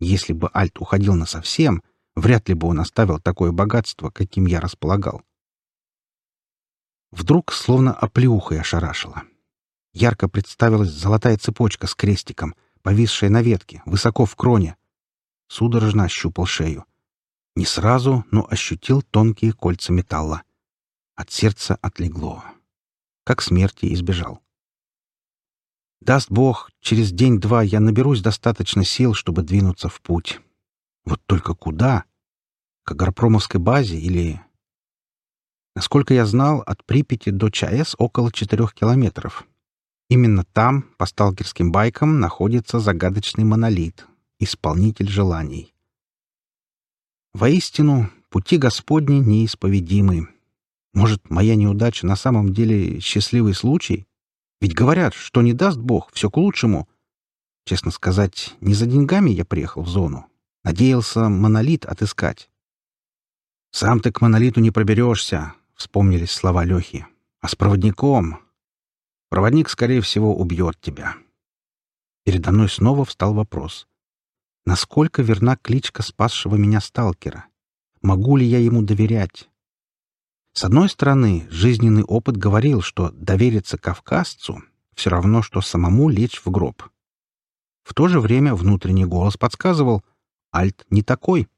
[SPEAKER 1] Если бы Альт уходил на совсем, вряд ли бы он оставил такое богатство, каким я располагал. Вдруг, словно оплеухой ошарашила. Ярко представилась золотая цепочка с крестиком, повисшая на ветке, высоко в кроне. Судорожно ощупал шею. Не сразу, но ощутил тонкие кольца металла. От сердца отлегло. Как смерти избежал. Даст Бог, через день-два я наберусь достаточно сил, чтобы двинуться в путь. Вот только куда? К агропромовской базе или Насколько я знал, от Припяти до ЧАЭС около 4 километров. Именно там, по сталкерским байкам, находится загадочный монолит — исполнитель желаний. Воистину, пути Господни неисповедимы. Может, моя неудача на самом деле счастливый случай? Ведь говорят, что не даст Бог, все к лучшему. Честно сказать, не за деньгами я приехал в зону. Надеялся монолит отыскать. Сам ты к монолиту не проберешься, вспомнились слова Лехи. «А с проводником? Проводник, скорее всего, убьет тебя». Передо мной снова встал вопрос. Насколько верна кличка спасшего меня сталкера? Могу ли я ему доверять? С одной стороны, жизненный опыт говорил, что довериться кавказцу — все равно, что самому лечь в гроб. В то же время внутренний голос подсказывал — Альт не такой.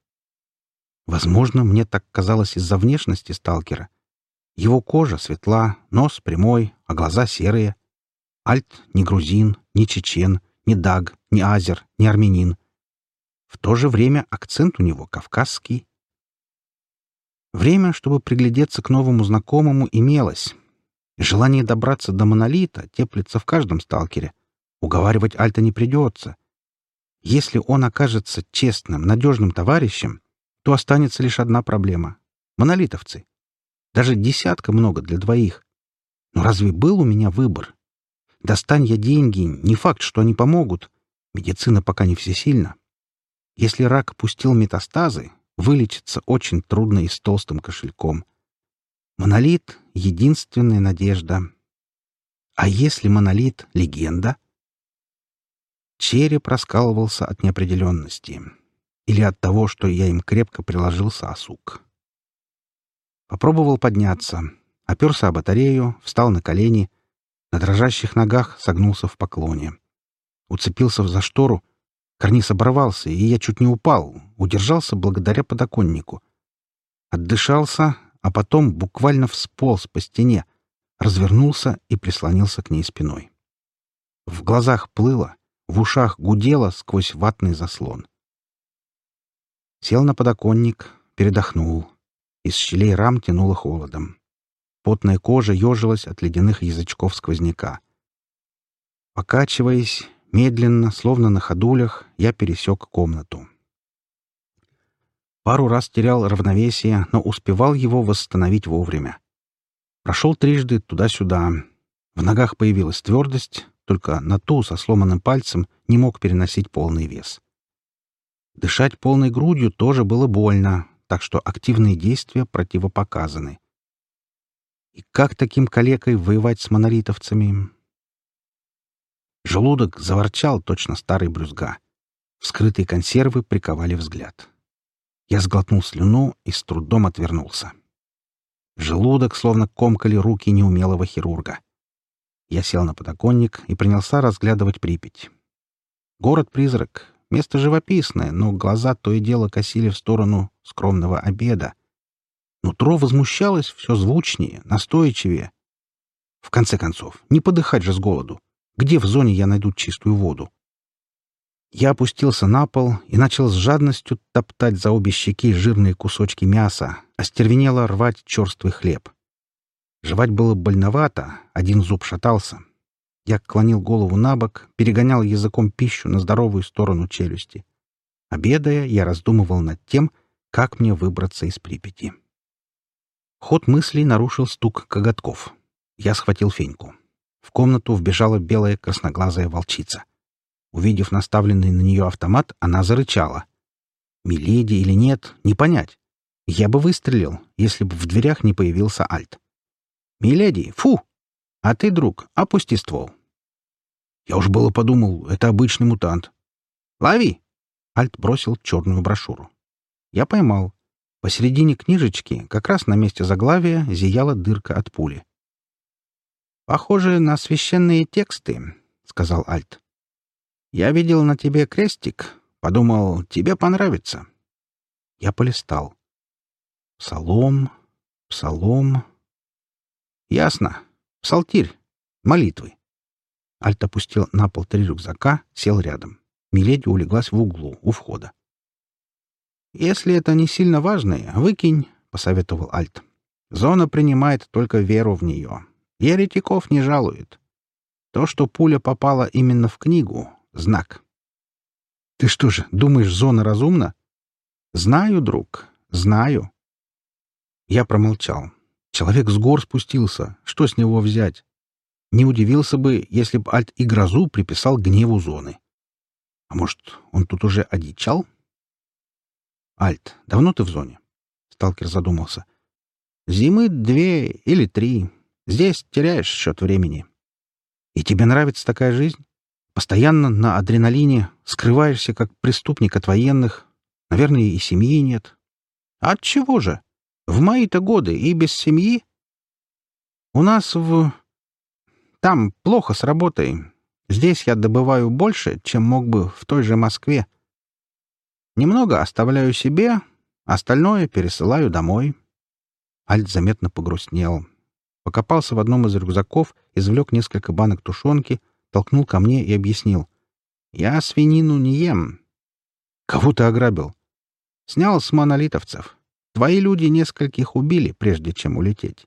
[SPEAKER 1] Возможно, мне так казалось из-за внешности сталкера — его кожа светла, нос прямой, а глаза серые. Альт — не грузин, не чечен, не даг, не азер, не армянин. В то же время акцент у него кавказский. Время, чтобы приглядеться к новому знакомому, имелось. Желание добраться до монолита теплится в каждом сталкере. Уговаривать Альта не придется. Если он окажется честным, надежным товарищем, то останется лишь одна проблема — монолитовцы даже десятка много для двоих. Но разве был у меня выбор? Достань я деньги, не факт, что они помогут. Медицина пока не всесильна. Если рак пустил метастазы, вылечиться очень трудно и с толстым кошельком. Монолит — единственная надежда. А если монолит — легенда? Череп раскалывался от неопределенности или от того, что я им крепко приложился о сук. Попробовал подняться, оперся о батарею, встал на колени, на дрожащих ногах согнулся в поклоне. Уцепился за штору, карниз оборвался, и я чуть не упал, удержался благодаря подоконнику. Отдышался, а потом буквально всполз по стене, развернулся и прислонился к ней спиной. В глазах плыло, в ушах гудело сквозь ватный заслон. Сел на подоконник, передохнул — из щелей рам тянуло холодом. Потная кожа ежилась от ледяных язычков сквозняка. Покачиваясь, медленно, словно на ходулях, я пересек комнату. Пару раз терял равновесие, но успевал его восстановить вовремя. Прошел трижды туда-сюда. В ногах появилась твердость, только на ту со сломанным пальцем не мог переносить полный вес. Дышать полной грудью тоже было больно, так что активные действия противопоказаны. И как таким калекой воевать с монолитовцами? Желудок заворчал точно старый брюзга. Вскрытые консервы приковали взгляд. Я сглотнул слюну и с трудом отвернулся. Желудок словно комкали руки неумелого хирурга. Я сел на подоконник и принялся разглядывать Припять. Город-призрак, Место живописное, но глаза то и дело косили в сторону скромного обеда. Нутро возмущалось все звучнее, настойчивее. В конце концов, не подыхать же с голоду. Где в зоне я найду чистую воду? Я опустился на пол и начал с жадностью топтать за обе щеки жирные кусочки мяса, остервенело рвать черствый хлеб. Жевать было больновато, один зуб шатался, я клонил голову на бок, перегонял языком пищу на здоровую сторону челюсти. Обедая, я раздумывал над тем, как мне выбраться из Припяти. Ход мыслей нарушил стук коготков. Я схватил феньку. В комнату вбежала белая красноглазая волчица. Увидев наставленный на нее автомат, она зарычала. «Миледи или нет, не понять. Я бы выстрелил, если бы в дверях не появился Альт. «Миледи, фу! А ты, друг, опусти ствол!» Я уж было подумал, это обычный мутант. «Лови!» — Альт бросил черную брошюру. Я поймал. Посередине книжечки, как раз на месте заглавия, зияла дырка от пули. «Похоже на священные тексты», — сказал Альт. «Я видел на тебе крестик. Подумал, тебе понравится». Я полистал. Псалом, псалом. Ясно. Псалтирь. Молитвы. Альт опустил на пол три рюкзака, сел рядом. Миледи улеглась в углу, у входа. «Если это не сильно важное, выкинь», — посоветовал Альт. «Зона принимает только веру в нее. Еретиков не жалует. То, что пуля попала именно в книгу — знак». «Ты что же, думаешь, зона разумна?» «Знаю, друг, знаю». Я промолчал. Человек с гор спустился. Что с него взять? не удивился бы, если бы Альт и грозу приписал гневу зоны. А может, он тут уже одичал? «Альт, давно ты в зоне?» — сталкер задумался. «Зимы две или три. Здесь теряешь счет времени. И тебе нравится такая жизнь? Постоянно на адреналине, скрываешься как преступник от военных. Наверное, и семьи нет. От чего же? В мои-то годы и без семьи? У нас в... Там плохо с работой. Здесь я добываю больше, чем мог бы в той же Москве. Немного оставляю себе, остальное пересылаю домой». Альт заметно погрустнел. Покопался в одном из рюкзаков, извлек несколько банок тушенки, толкнул ко мне и объяснил. «Я свинину не ем». «Кого ты ограбил?» «Снял с монолитовцев. Твои люди нескольких убили, прежде чем улететь.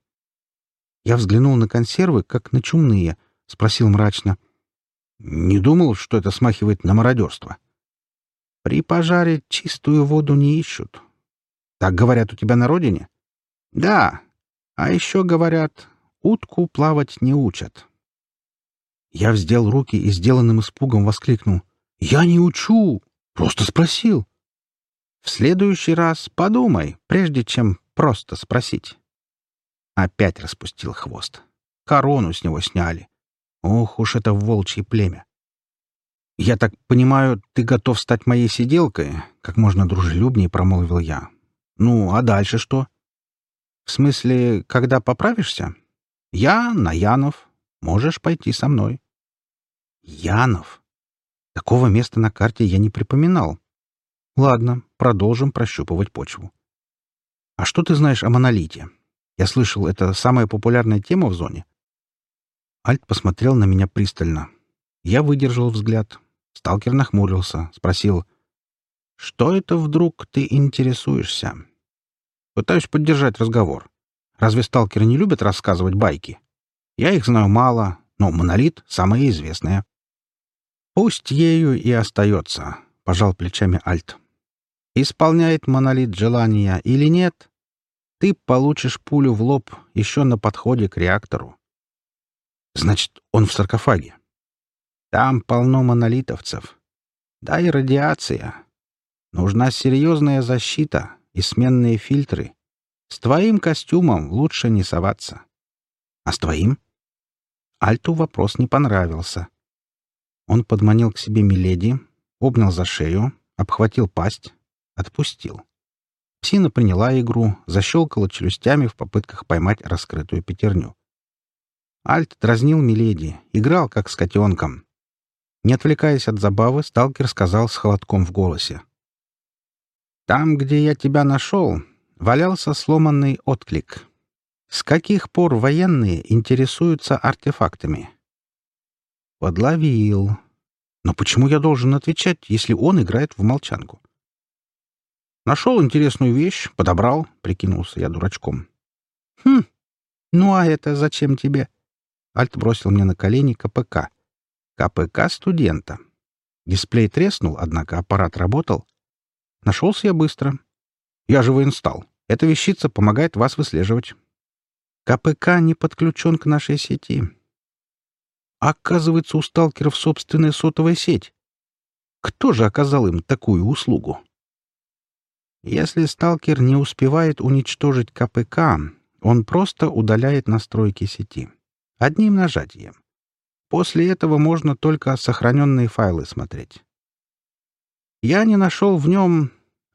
[SPEAKER 1] Я взглянул на консервы, как на чумные, спросил мрачно. Не думал, что это смахивает на мародерство. При пожаре чистую воду не ищут. Так говорят у тебя на родине? Да. А еще говорят, утку плавать не учат. Я вздел руки и сделанным испугом воскликнул. Я не учу, просто спросил. В следующий раз подумай, прежде чем просто спросить опять распустил хвост. Корону с него сняли. Ох уж это волчье племя. «Я так понимаю, ты готов стать моей сиделкой?» — как можно дружелюбнее промолвил я. «Ну, а дальше что?» «В смысле, когда поправишься?» «Я, Наянов. Можешь пойти со мной». «Янов? Такого места на карте я не припоминал. Ладно, продолжим прощупывать почву. А что ты знаешь о монолите?» Я слышал, это самая популярная тема в зоне. Альт посмотрел на меня пристально. Я выдержал взгляд. Сталкер нахмурился, спросил. «Что это вдруг ты интересуешься?» «Пытаюсь поддержать разговор. Разве сталкеры не любят рассказывать байки? Я их знаю мало, но «Монолит» — самая известная». «Пусть ею и остается», — пожал плечами Альт. «Исполняет «Монолит» желания или нет, ты получишь пулю в лоб еще на подходе к реактору. Значит, он в саркофаге. Там полно монолитовцев. Да и радиация. Нужна серьезная защита и сменные фильтры. С твоим костюмом лучше не соваться. А с твоим? Альту вопрос не понравился. Он подманил к себе Миледи, обнял за шею, обхватил пасть, отпустил. Псина приняла игру, защелкала челюстями в попытках поймать раскрытую пятерню. Альт дразнил Миледи, играл как с котенком. Не отвлекаясь от забавы, сталкер сказал с холодком в голосе. «Там, где я тебя нашел, валялся сломанный отклик. С каких пор военные интересуются артефактами?» «Подловил. Но почему я должен отвечать, если он играет в молчанку?» Нашел интересную вещь, подобрал, прикинулся я дурачком. Хм, ну а это зачем тебе? Альт бросил мне на колени КПК. КПК студента. Дисплей треснул, однако аппарат работал. Нашелся я быстро. Я же воинстал. Эта вещица помогает вас выслеживать. КПК не подключен к нашей сети. Оказывается, у сталкеров собственная сотовая сеть. Кто же оказал им такую услугу? Если сталкер не успевает уничтожить КПК, он просто удаляет настройки сети. Одним нажатием. После этого можно только сохраненные файлы смотреть. Я не нашел в нем,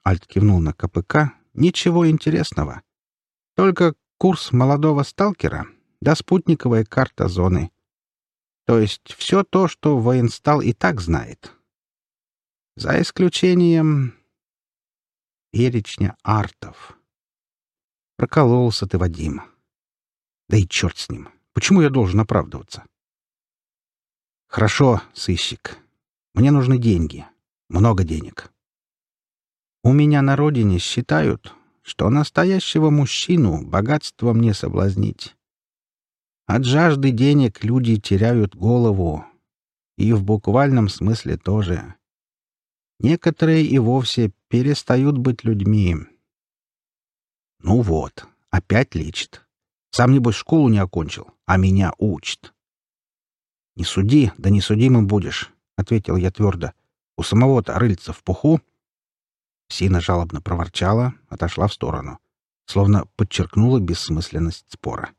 [SPEAKER 1] Альт кивнул на КПК, ничего интересного. Только курс молодого сталкера да спутниковая карта зоны. То есть все то, что военстал и так знает. За исключением перечня артов. Прокололся ты, Вадим. Да и черт с ним. Почему я должен оправдываться? Хорошо, сыщик. Мне нужны деньги. Много денег. У меня на родине считают, что настоящего мужчину богатство не соблазнить. От жажды денег люди теряют голову. И в буквальном смысле тоже. Некоторые и вовсе перестают быть людьми. Ну вот, опять лечит. Сам, небось, школу не окончил, а меня учит. «Не суди, да не судимым будешь», — ответил я твердо. «У самого-то рыльца в пуху». Псина жалобно проворчала, отошла в сторону, словно подчеркнула бессмысленность спора.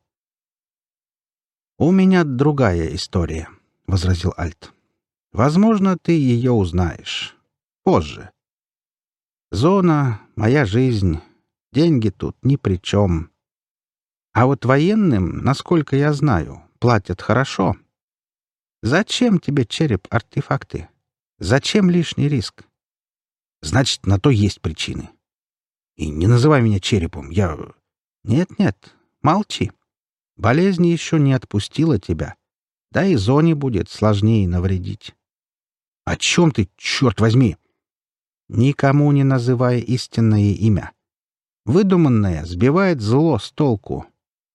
[SPEAKER 1] «У меня другая история», — возразил Альт. «Возможно, ты ее узнаешь» позже. Зона, моя жизнь, деньги тут ни при чем. А вот военным, насколько я знаю, платят хорошо. Зачем тебе череп, артефакты? Зачем лишний риск? Значит, на то есть причины. И не называй меня черепом, я... Нет-нет, молчи. Болезнь еще не отпустила тебя. Да и зоне будет сложнее навредить. О чем ты, черт возьми? никому не называя истинное имя. Выдуманное сбивает зло с толку,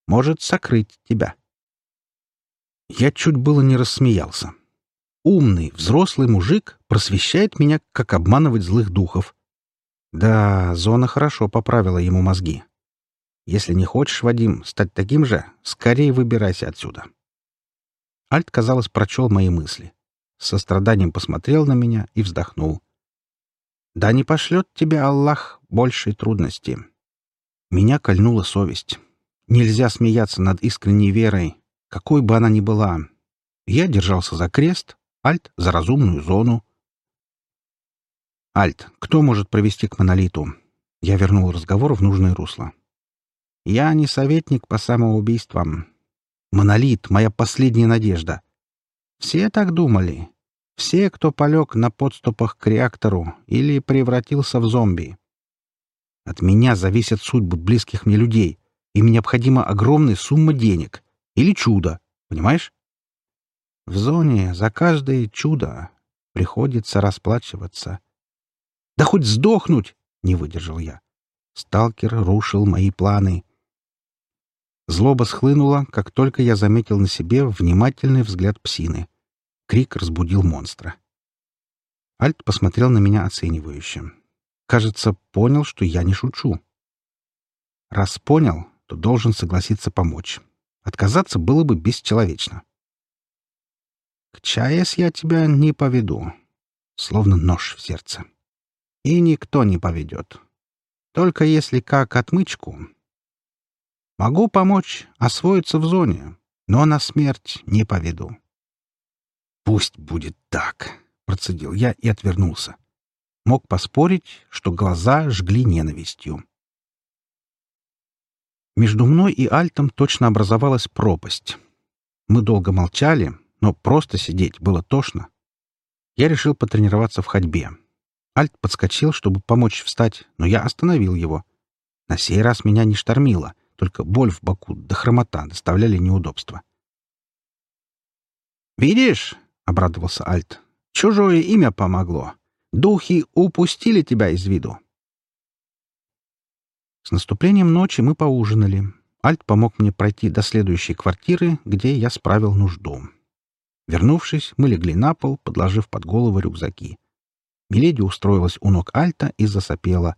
[SPEAKER 1] может сокрыть тебя. Я чуть было не рассмеялся. Умный, взрослый мужик просвещает меня, как обманывать злых духов. Да, зона хорошо поправила ему мозги. Если не хочешь, Вадим, стать таким же, скорее выбирайся отсюда. Альт, казалось, прочел мои мысли. С состраданием посмотрел на меня и вздохнул. — да не пошлет тебе Аллах большей трудности. Меня кольнула совесть. Нельзя смеяться над искренней верой, какой бы она ни была. Я держался за крест, Альт — за разумную зону. «Альт, кто может провести к монолиту?» Я вернул разговор в нужное русло. «Я не советник по самоубийствам. Монолит — моя последняя надежда. Все так думали, все, кто полег на подступах к реактору или превратился в зомби. От меня зависят судьбы близких мне людей. Им необходима огромная сумма денег. Или чудо. Понимаешь? В зоне за каждое чудо приходится расплачиваться. «Да хоть сдохнуть!» — не выдержал я. Сталкер рушил мои планы. Злоба схлынула, как только я заметил на себе внимательный взгляд псины. Крик разбудил монстра. Альт посмотрел на меня оценивающим. Кажется, понял, что я не шучу. Раз понял, то должен согласиться помочь. Отказаться было бы бесчеловечно. «К чаяс я тебя не поведу», словно нож в сердце. «И никто не поведет. Только если как отмычку. Могу помочь освоиться в зоне, но на смерть не поведу». «Пусть будет так», — процедил я и отвернулся. Мог поспорить, что глаза жгли ненавистью. Между мной и Альтом точно образовалась пропасть. Мы долго молчали, но просто сидеть было тошно. Я решил потренироваться в ходьбе. Альт подскочил, чтобы помочь встать, но я остановил его. На сей раз меня не штормило, только боль в боку до да хромота доставляли неудобства. «Видишь, обрадовался Альт. Чужое имя помогло. Духи упустили тебя из виду. С наступлением ночи мы поужинали. Альт помог мне пройти до следующей квартиры, где я справил нужду. Вернувшись, мы легли на пол, подложив под голову рюкзаки. Миледи устроилась у ног Альта и засопела.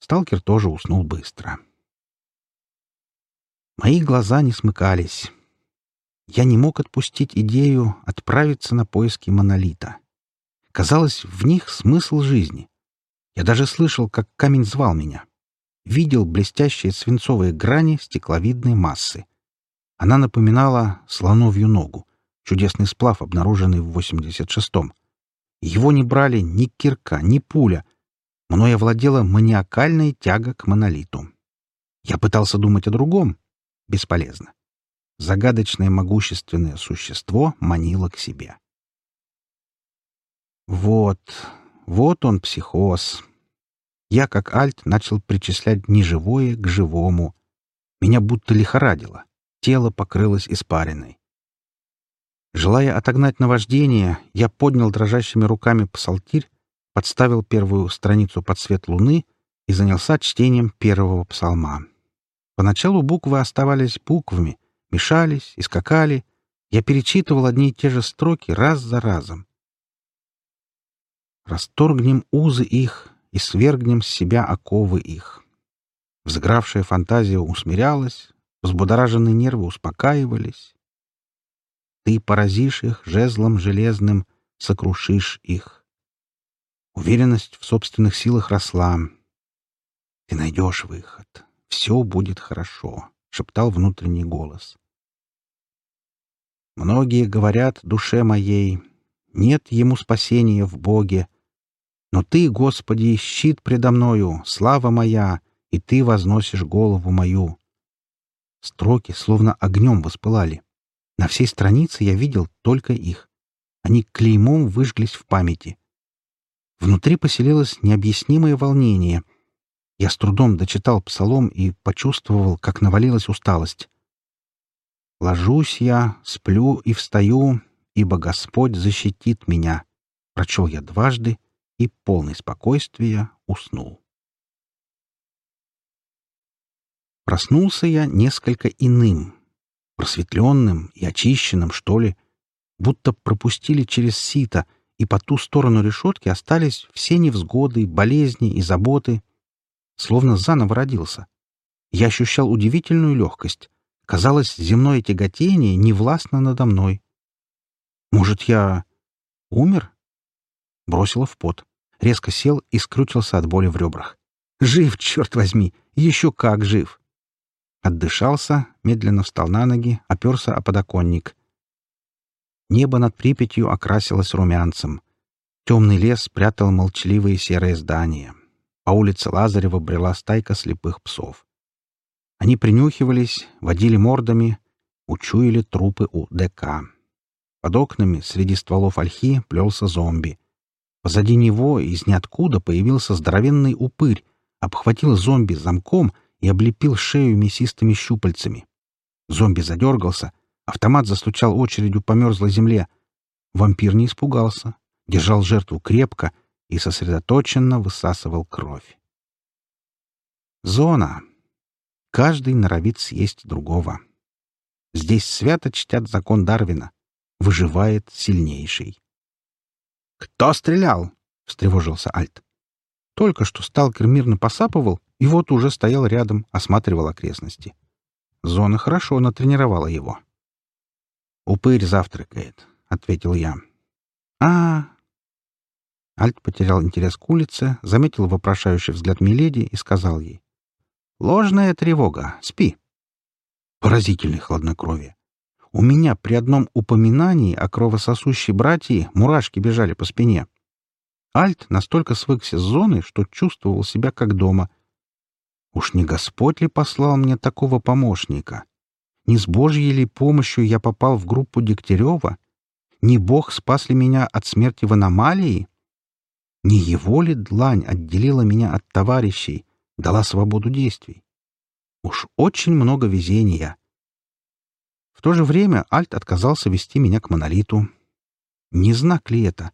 [SPEAKER 1] Сталкер тоже уснул быстро. Мои глаза не смыкались я не мог отпустить идею отправиться на поиски монолита. Казалось, в них смысл жизни. Я даже слышал, как камень звал меня. Видел блестящие свинцовые грани стекловидной массы. Она напоминала слоновью ногу, чудесный сплав, обнаруженный в 86-м. Его не брали ни кирка, ни пуля. Мною овладела маниакальная тяга к монолиту. Я пытался думать о другом. Бесполезно загадочное могущественное существо манило к себе. Вот, вот он психоз. Я, как альт, начал причислять неживое к живому. Меня будто лихорадило, тело покрылось испариной. Желая отогнать наваждение, я поднял дрожащими руками псалтирь, подставил первую страницу под свет луны и занялся чтением первого псалма. Поначалу буквы оставались буквами, мешались, искакали. Я перечитывал одни и те же строки раз за разом. Расторгнем узы их и свергнем с себя оковы их. Взгравшая фантазия усмирялась, взбудораженные нервы успокаивались. Ты поразишь их жезлом железным, сокрушишь их. Уверенность в собственных силах росла. Ты найдешь выход. Все будет хорошо, — шептал внутренний голос. Многие говорят душе моей, нет ему спасения в Боге. Но Ты, Господи, щит предо мною, слава моя, и Ты возносишь голову мою». Строки словно огнем воспылали. На всей странице я видел только их. Они клеймом выжглись в памяти. Внутри поселилось необъяснимое волнение. Я с трудом дочитал псалом и почувствовал, как навалилась усталость. Ложусь я, сплю и встаю, ибо Господь защитит меня. Прочел я дважды и, полный спокойствия, уснул. Проснулся я несколько иным, просветленным и очищенным, что ли, будто пропустили через сито, и по ту сторону решетки остались все невзгоды, болезни и заботы. Словно заново родился. Я ощущал удивительную легкость, Казалось, земное тяготение невластно надо мной. Может, я умер? Бросила в пот. Резко сел и скрутился от боли в ребрах. Жив, черт возьми! Еще как жив! Отдышался, медленно встал на ноги, оперся о подоконник. Небо над Припятью окрасилось румянцем. Темный лес прятал молчаливые серые здания. По улице Лазарева брела стайка слепых псов. Они принюхивались, водили мордами, учуяли трупы у ДК. Под окнами среди стволов ольхи плелся зомби. Позади него из ниоткуда появился здоровенный упырь, обхватил зомби замком и облепил шею мясистыми щупальцами. Зомби задергался, автомат застучал очередью по мерзлой земле. Вампир не испугался, держал жертву крепко и сосредоточенно высасывал кровь. «Зона!» Каждый норовит съесть другого. Здесь свято чтят закон Дарвина. Выживает сильнейший. «Кто стрелял?» — встревожился Альт. Только что сталкер мирно посапывал, и вот уже стоял рядом, осматривал окрестности. Зона хорошо натренировала его. «Упырь завтракает», — ответил я. а, -а. Альт потерял интерес к улице, заметил вопрошающий взгляд Миледи и сказал ей. Ложная тревога. Спи. Поразительный хладнокровие. У меня при одном упоминании о кровососущей братии мурашки бежали по спине. Альт настолько свыкся с зоной, что чувствовал себя как дома. Уж не Господь ли послал мне такого помощника? Не с Божьей ли помощью я попал в группу Дегтярева? Не Бог спас ли меня от смерти в аномалии? Не его ли длань отделила меня от товарищей? дала свободу действий. Уж очень много везения. В то же время Альт отказался вести меня к монолиту. Не знак ли это?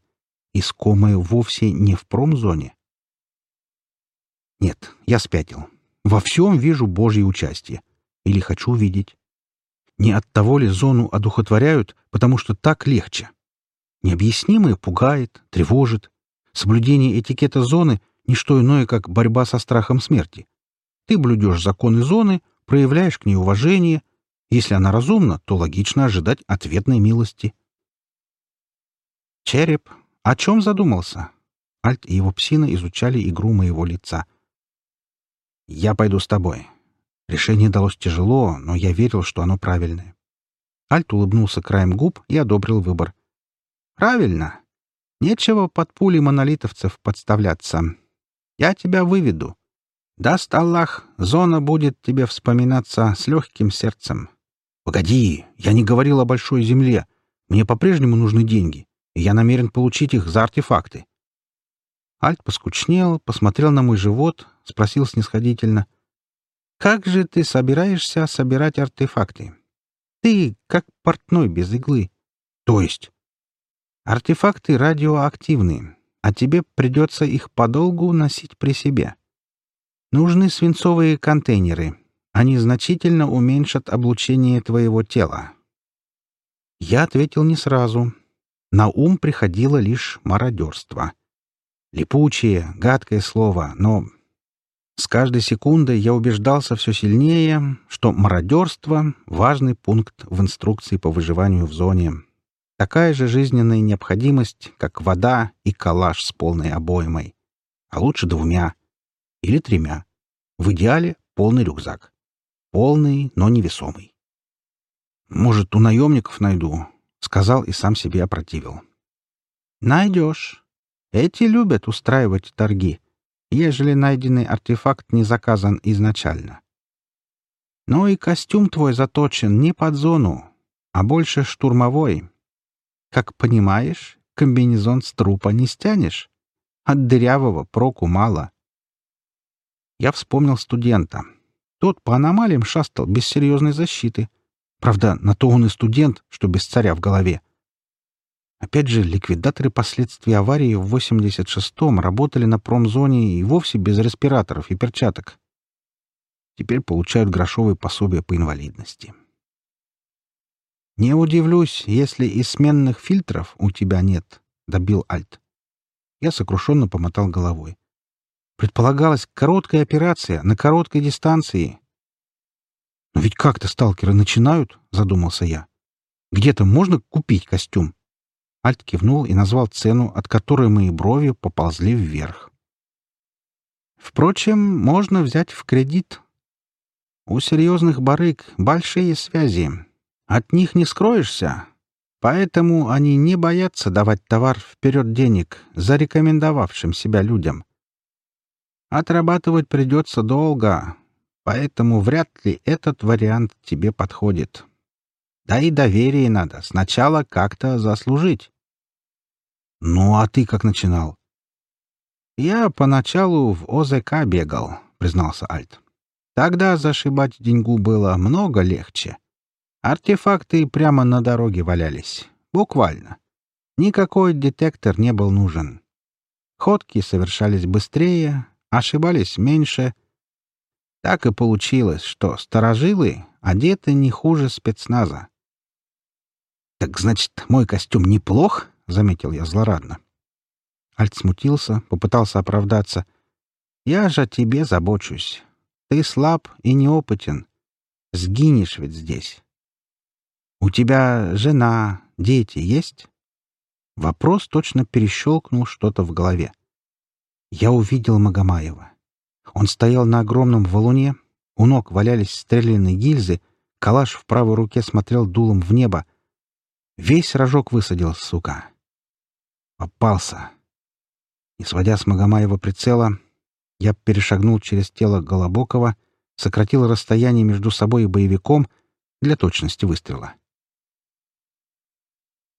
[SPEAKER 1] Искомое вовсе не в промзоне. Нет, я спятил. Во всем вижу Божье участие. Или хочу видеть. Не от того ли зону одухотворяют, потому что так легче. Необъяснимое пугает, тревожит. Соблюдение этикета зоны ничто иное, как борьба со страхом смерти. Ты блюдешь законы зоны, проявляешь к ней уважение. Если она разумна, то логично ожидать ответной милости. Череп, о чем задумался? Альт и его псина изучали игру моего лица. «Я пойду с тобой». Решение далось тяжело, но я верил, что оно правильное. Альт улыбнулся краем губ и одобрил выбор. «Правильно. Нечего под пули монолитовцев подставляться. Я тебя выведу. Даст Аллах, зона будет тебе вспоминаться с легким сердцем. Погоди, я не говорил о большой земле. Мне по-прежнему нужны деньги, и я намерен получить их за артефакты. Альт поскучнел, посмотрел на мой живот, спросил снисходительно. «Как же ты собираешься собирать артефакты? Ты как портной без иглы. То есть?» «Артефакты радиоактивные а тебе придется их подолгу носить при себе. Нужны свинцовые контейнеры. Они значительно уменьшат облучение твоего тела. Я ответил не сразу. На ум приходило лишь мародерство. Липучее, гадкое слово, но... С каждой секундой я убеждался все сильнее, что мародерство — важный пункт в инструкции по выживанию в зоне. Такая же жизненная необходимость, как вода и калаш с полной обоймой. А лучше двумя. Или тремя. В идеале полный рюкзак. Полный, но невесомый. «Может, у наемников найду?» — сказал и сам себе опротивил. «Найдешь. Эти любят устраивать торги, ежели найденный артефакт не заказан изначально. Но и костюм твой заточен не под зону, а больше штурмовой, как понимаешь, комбинезон с трупа не стянешь. От дырявого проку мало. Я вспомнил студента. Тот по аномалиям шастал без серьезной защиты. Правда, на то он и студент, что без царя в голове. Опять же, ликвидаторы последствий аварии в 86-м работали на промзоне и вовсе без респираторов и перчаток. Теперь получают грошовые пособия по инвалидности. «Не удивлюсь, если и сменных фильтров у тебя нет», — добил Альт. Я сокрушенно помотал головой. Предполагалась короткая операция на короткой дистанции. «Но ведь как-то сталкеры начинают», — задумался я. «Где-то можно купить костюм?» Альт кивнул и назвал цену, от которой мои брови поползли вверх. «Впрочем, можно взять в кредит. У серьезных барыг большие связи, от них не скроешься. Поэтому они не боятся давать товар вперед денег, зарекомендовавшим себя людям. Отрабатывать придется долго, поэтому вряд ли этот вариант тебе подходит. Да и доверие надо сначала как-то заслужить. Ну а ты как начинал? Я поначалу в ОЗК бегал, признался Альт. Тогда зашибать деньгу было много легче. — Артефакты прямо на дороге валялись. Буквально. Никакой детектор не был нужен. Ходки совершались быстрее, ошибались меньше. Так и получилось, что сторожилы одеты не хуже спецназа. «Так значит, мой костюм неплох?» — заметил я злорадно. Альт смутился, попытался оправдаться. «Я же о тебе забочусь. Ты слаб и неопытен. Сгинешь ведь здесь». «У тебя жена, дети есть?» Вопрос точно перещелкнул что-то в голове. Я увидел Магомаева. Он стоял на огромном валуне, у ног валялись стрелянные гильзы, калаш в правой руке смотрел дулом в небо. Весь рожок высадил, сука. Попался. И сводя с Магомаева прицела, я перешагнул через тело Голобокова, сократил расстояние между собой и боевиком для точности выстрела.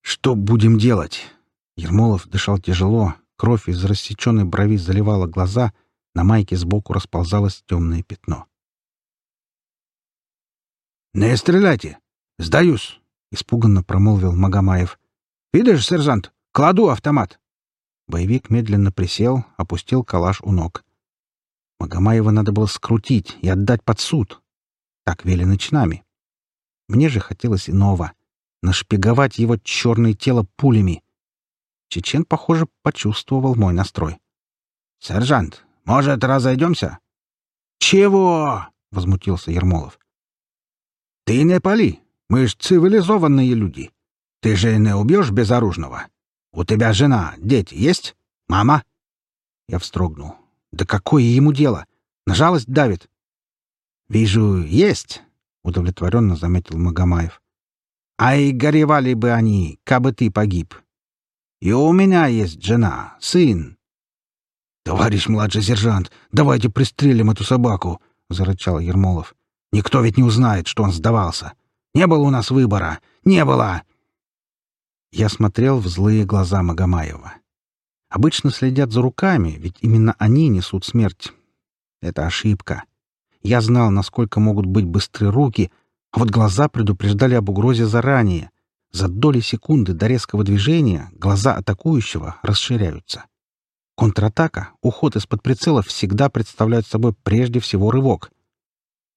[SPEAKER 1] «Что будем делать?» Ермолов дышал тяжело, кровь из рассеченной брови заливала глаза, на майке сбоку расползалось темное пятно. «Не стреляйте! Сдаюсь!» — испуганно промолвил Магомаев. «Видишь, сержант, кладу автомат!» Боевик медленно присел, опустил калаш у ног. Магомаева надо было скрутить и отдать под суд. Так вели чинами. Мне же хотелось иного — нашпиговать его черное тело пулями. Чечен, похоже, почувствовал мой настрой. «Сержант, может, разойдемся?» «Чего?» — возмутился Ермолов. «Ты не пали. Мы ж цивилизованные люди. Ты же не убьешь безоружного. У тебя жена, дети есть? Мама?» Я встрогнул. «Да какое ему дело? На жалость давит». «Вижу, есть», — удовлетворенно заметил Магомаев. А и горевали бы они, кабы ты погиб. И у меня есть жена, сын. — Товарищ младший сержант, давайте пристрелим эту собаку, — зарычал Ермолов. — Никто ведь не узнает, что он сдавался. Не было у нас выбора. Не было! Я смотрел в злые глаза Магомаева. Обычно следят за руками, ведь именно они несут смерть. Это ошибка. Я знал, насколько могут быть быстры руки — а вот глаза предупреждали об угрозе заранее. За доли секунды до резкого движения глаза атакующего расширяются. Контратака, уход из-под прицела всегда представляют собой прежде всего рывок.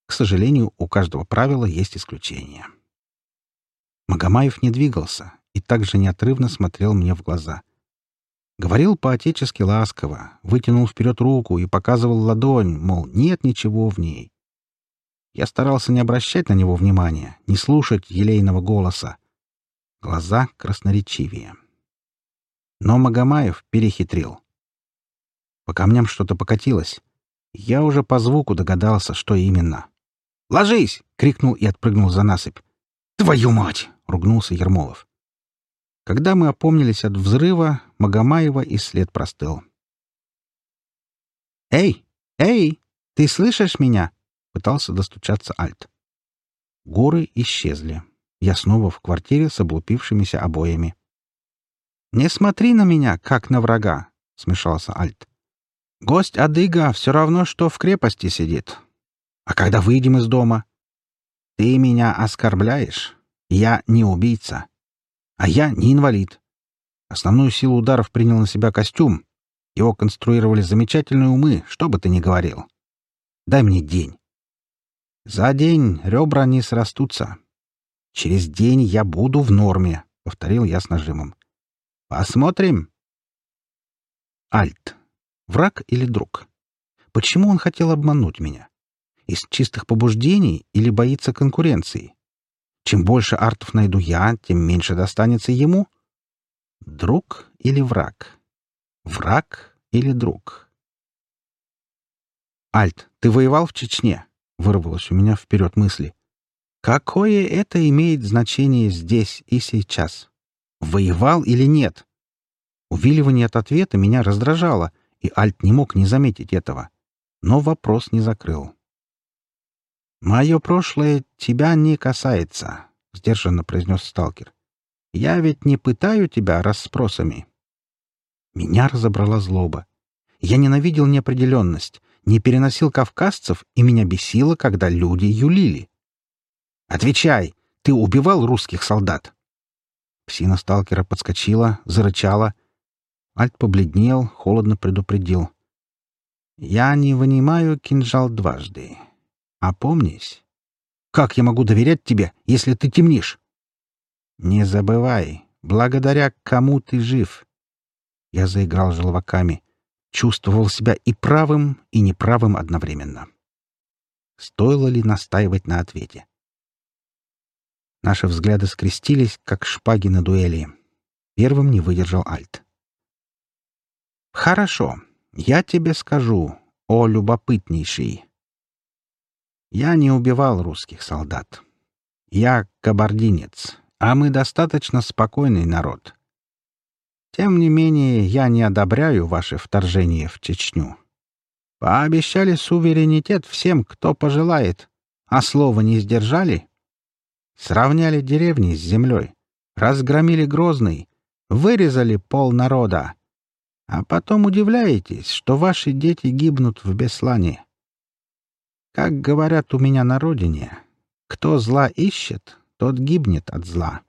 [SPEAKER 1] К сожалению, у каждого правила есть исключение. Магомаев не двигался и также неотрывно смотрел мне в глаза. Говорил по-отечески ласково, вытянул вперед руку и показывал ладонь, мол, нет ничего в ней. Я старался не обращать на него внимания, не слушать елейного голоса. Глаза красноречивее. Но Магомаев перехитрил. По камням что-то покатилось. Я уже по звуку догадался, что именно. «Ложись!» — крикнул и отпрыгнул за насыпь. «Твою мать!» — ругнулся Ермолов. Когда мы опомнились от взрыва, Магомаева и след простыл. «Эй! Эй! Ты слышишь меня?» пытался достучаться Альт. Горы исчезли. Я снова в квартире с облупившимися обоями. «Не смотри на меня, как на врага!» — смешался Альт. «Гость Адыга все равно, что в крепости сидит. А когда выйдем из дома?» «Ты меня оскорбляешь. Я не убийца. А я не инвалид. Основную силу ударов принял на себя костюм. Его конструировали замечательные умы, что бы ты ни говорил. Дай мне день. За день ребра не срастутся. Через день я буду в норме, — повторил я с нажимом. Посмотрим. Альт. Враг или друг? Почему он хотел обмануть меня? Из чистых побуждений или боится конкуренции? Чем больше артов найду я, тем меньше достанется ему. Друг или враг? Враг или друг? Альт, ты воевал в Чечне? Вырвалось у меня вперед мысли. Какое это имеет значение здесь и сейчас? Воевал или нет? Увиливание от ответа меня раздражало, и Альт не мог не заметить этого. Но вопрос не закрыл. «Мое прошлое тебя не касается», — сдержанно произнес сталкер. «Я ведь не пытаю тебя расспросами». Меня разобрала злоба. Я ненавидел неопределенность, не переносил кавказцев и меня бесило, когда люди юлили. «Отвечай! Ты убивал русских солдат!» Псина сталкера подскочила, зарычала. Альт побледнел, холодно предупредил. «Я не вынимаю кинжал дважды. Опомнись. Как я могу доверять тебе, если ты темнишь?» «Не забывай, благодаря кому ты жив!» Я заиграл желваками чувствовал себя и правым, и неправым одновременно. Стоило ли настаивать на ответе? Наши взгляды скрестились, как шпаги на дуэли. Первым не выдержал Альт. «Хорошо, я тебе скажу, о любопытнейший. Я не убивал русских солдат. Я кабардинец, а мы достаточно спокойный народ. Тем не менее, я не одобряю ваше вторжение в Чечню. Пообещали суверенитет всем, кто пожелает, а слово не сдержали. Сравняли деревни с землей, разгромили Грозный, вырезали пол народа. А потом удивляетесь, что ваши дети гибнут в Беслане. Как говорят у меня на родине, кто зла ищет, тот гибнет от зла.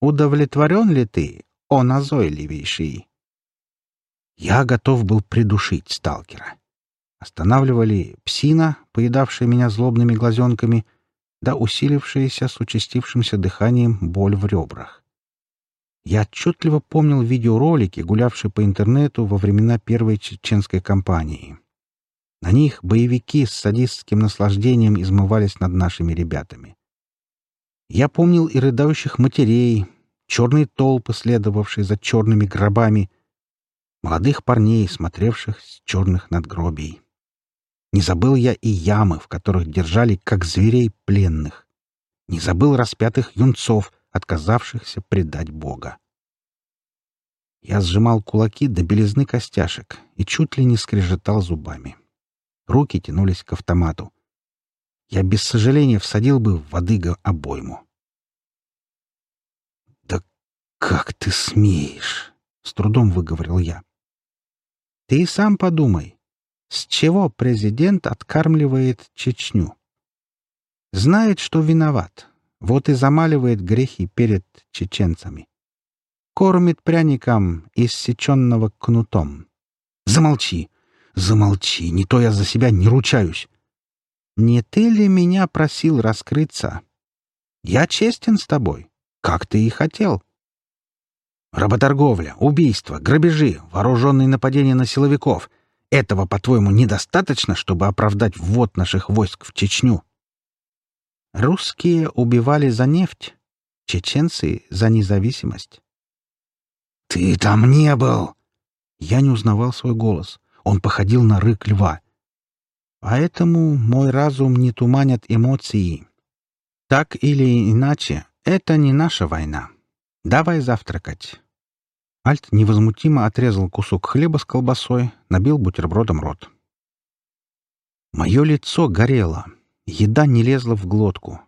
[SPEAKER 1] Удовлетворен ли ты, о назойливейший! Я готов был придушить сталкера. Останавливали псина, поедавшая меня злобными глазенками, да усилившаяся с участившимся дыханием боль в ребрах. Я отчетливо помнил видеоролики, гулявшие по интернету во времена Первой чеченской кампании. На них боевики с садистским наслаждением измывались над нашими ребятами. Я помнил и рыдающих матерей, черные толпы, следовавшие за черными гробами, молодых парней, смотревших с черных надгробий. Не забыл я и ямы, в которых держали, как зверей, пленных. Не забыл распятых юнцов, отказавшихся предать Бога. Я сжимал кулаки до белизны костяшек и чуть ли не скрежетал зубами. Руки тянулись к автомату. Я без сожаления всадил бы в адыга обойму. «Как ты смеешь!» — с трудом выговорил я. «Ты сам подумай, с чего президент откармливает Чечню? Знает, что виноват, вот и замаливает грехи перед чеченцами. Кормит пряником, иссеченного кнутом. Замолчи! Замолчи! Не то я за себя не ручаюсь! Не ты ли меня просил раскрыться? Я честен с тобой, как ты и хотел. Работорговля, убийства, грабежи, вооруженные нападения на силовиков. Этого, по-твоему, недостаточно, чтобы оправдать ввод наших войск в Чечню? Русские убивали за нефть, чеченцы — за независимость. «Ты там не был!» Я не узнавал свой голос. Он походил на рык льва. Поэтому мой разум не туманят эмоции. Так или иначе, это не наша война. Давай завтракать. Альт невозмутимо отрезал кусок хлеба с колбасой, набил бутербродом рот. Мое лицо горело. Еда не лезла в глотку.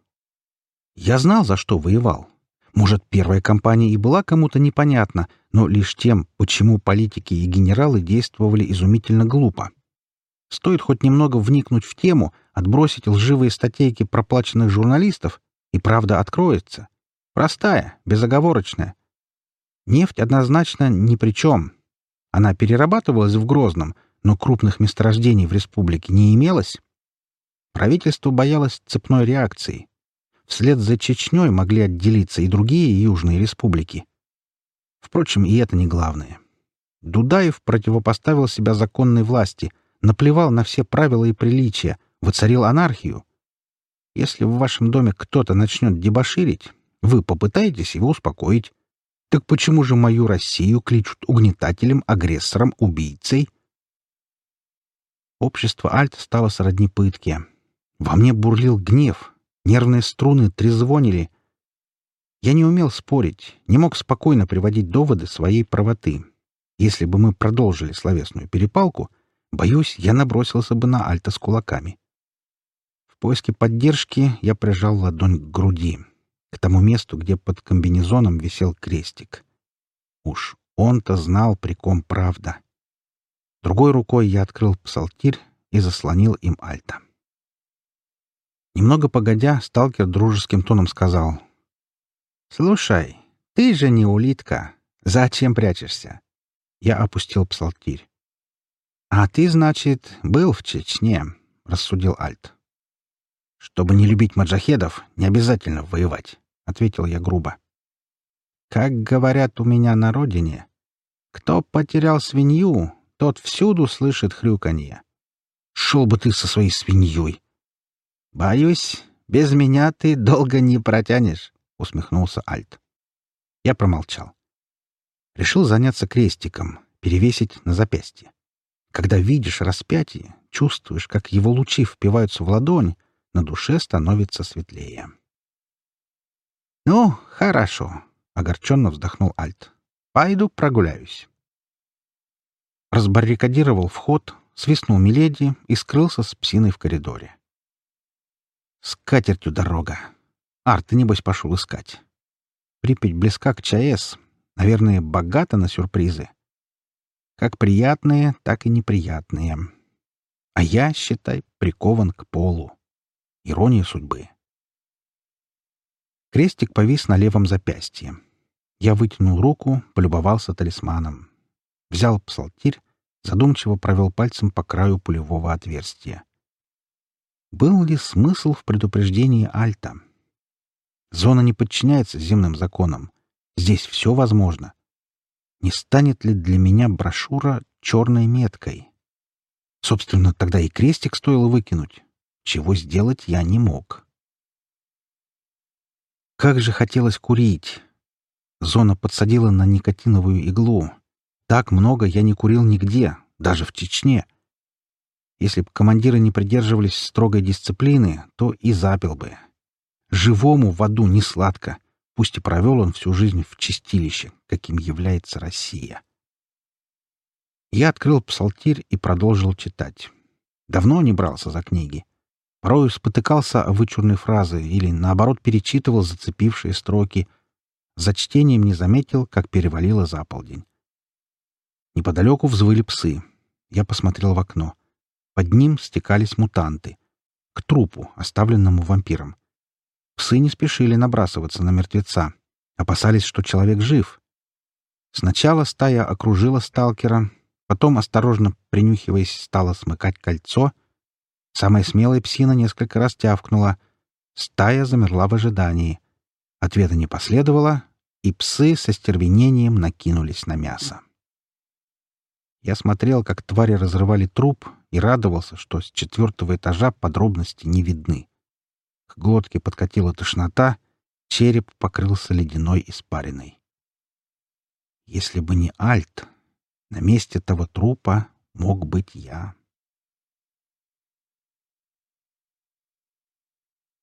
[SPEAKER 1] Я знал, за что воевал. Может, первая кампания и была кому-то непонятна, но лишь тем, почему политики и генералы действовали изумительно глупо. Стоит хоть немного вникнуть в тему, отбросить лживые статейки проплаченных журналистов, и правда откроется. Простая, безоговорочная. Нефть однозначно ни при чем. Она перерабатывалась в Грозном, но крупных месторождений в республике не имелось. Правительство боялось цепной реакции. Вслед за Чечней могли отделиться и другие южные республики. Впрочем, и это не главное. Дудаев противопоставил себя законной власти, наплевал на все правила и приличия, воцарил анархию. Если в вашем доме кто-то начнет дебоширить, вы попытаетесь его успокоить. Так почему же мою Россию кличут угнетателем, агрессором, убийцей? Общество Альт стало сродни пытке. Во мне бурлил гнев, нервные струны трезвонили. Я не умел спорить, не мог спокойно приводить доводы своей правоты. Если бы мы продолжили словесную перепалку, боюсь, я набросился бы на Альта с кулаками. В поиске поддержки я прижал ладонь к груди к тому месту, где под комбинезоном висел крестик. Уж он-то знал, при ком правда. Другой рукой я открыл псалтирь и заслонил им Альта. Немного погодя, сталкер дружеским тоном сказал. «Слушай, ты же не улитка. Зачем прячешься?» Я опустил псалтирь. «А ты, значит, был в Чечне?» — рассудил Альт. «Чтобы не любить маджахедов, не обязательно воевать. — ответил я грубо. «Как говорят у меня на родине, кто потерял свинью, тот всюду слышит хрюканье. Шел бы ты со своей свиньей!» «Боюсь, без меня ты долго не протянешь», — усмехнулся Альт. Я промолчал. Решил заняться крестиком, перевесить на запястье. Когда видишь распятие, чувствуешь, как его лучи впиваются в ладонь, на душе становится светлее. «Ну, хорошо», — огорченно вздохнул Альт. «Пойду прогуляюсь». Разбаррикадировал вход, свистнул Миледи и скрылся с псиной в коридоре. «С катертью дорога. Ар, ты, небось, пошел искать. Припять близка к ЧАЭС. Наверное, богата на сюрпризы. Как приятные, так и неприятные. А я, считай, прикован к полу. Ирония судьбы». Крестик повис на левом запястье. Я вытянул руку, полюбовался талисманом. Взял псалтирь, задумчиво провел пальцем по краю пулевого отверстия. Был ли смысл в предупреждении Альта? Зона не подчиняется земным законам. Здесь все возможно. Не станет ли для меня брошюра черной меткой? Собственно, тогда и крестик стоило выкинуть. Чего сделать я не мог. Как же хотелось курить! Зона подсадила на никотиновую иглу. Так много я не курил нигде, даже в Чечне. Если бы командиры не придерживались строгой дисциплины, то и запил бы. Живому в аду не сладко, пусть и провел он всю жизнь в чистилище, каким является Россия. Я открыл псалтирь и продолжил читать. Давно не брался за книги. Порою спотыкался о вычурной фразы или, наоборот, перечитывал зацепившие строки. За чтением не заметил, как перевалило за полдень. Неподалеку взвыли псы. Я посмотрел в окно. Под ним стекались мутанты. К трупу, оставленному вампиром. Псы не спешили набрасываться на мертвеца. Опасались, что человек жив. Сначала стая окружила сталкера, потом, осторожно принюхиваясь, стала смыкать кольцо — Самая смелая псина несколько раз тявкнула. Стая замерла в ожидании. Ответа не последовало, и псы со стервенением накинулись на мясо. Я смотрел, как твари разрывали труп, и радовался, что с четвертого этажа подробности не видны. К глотке подкатила тошнота, череп покрылся ледяной испариной. Если бы не Альт, на месте того трупа мог быть я.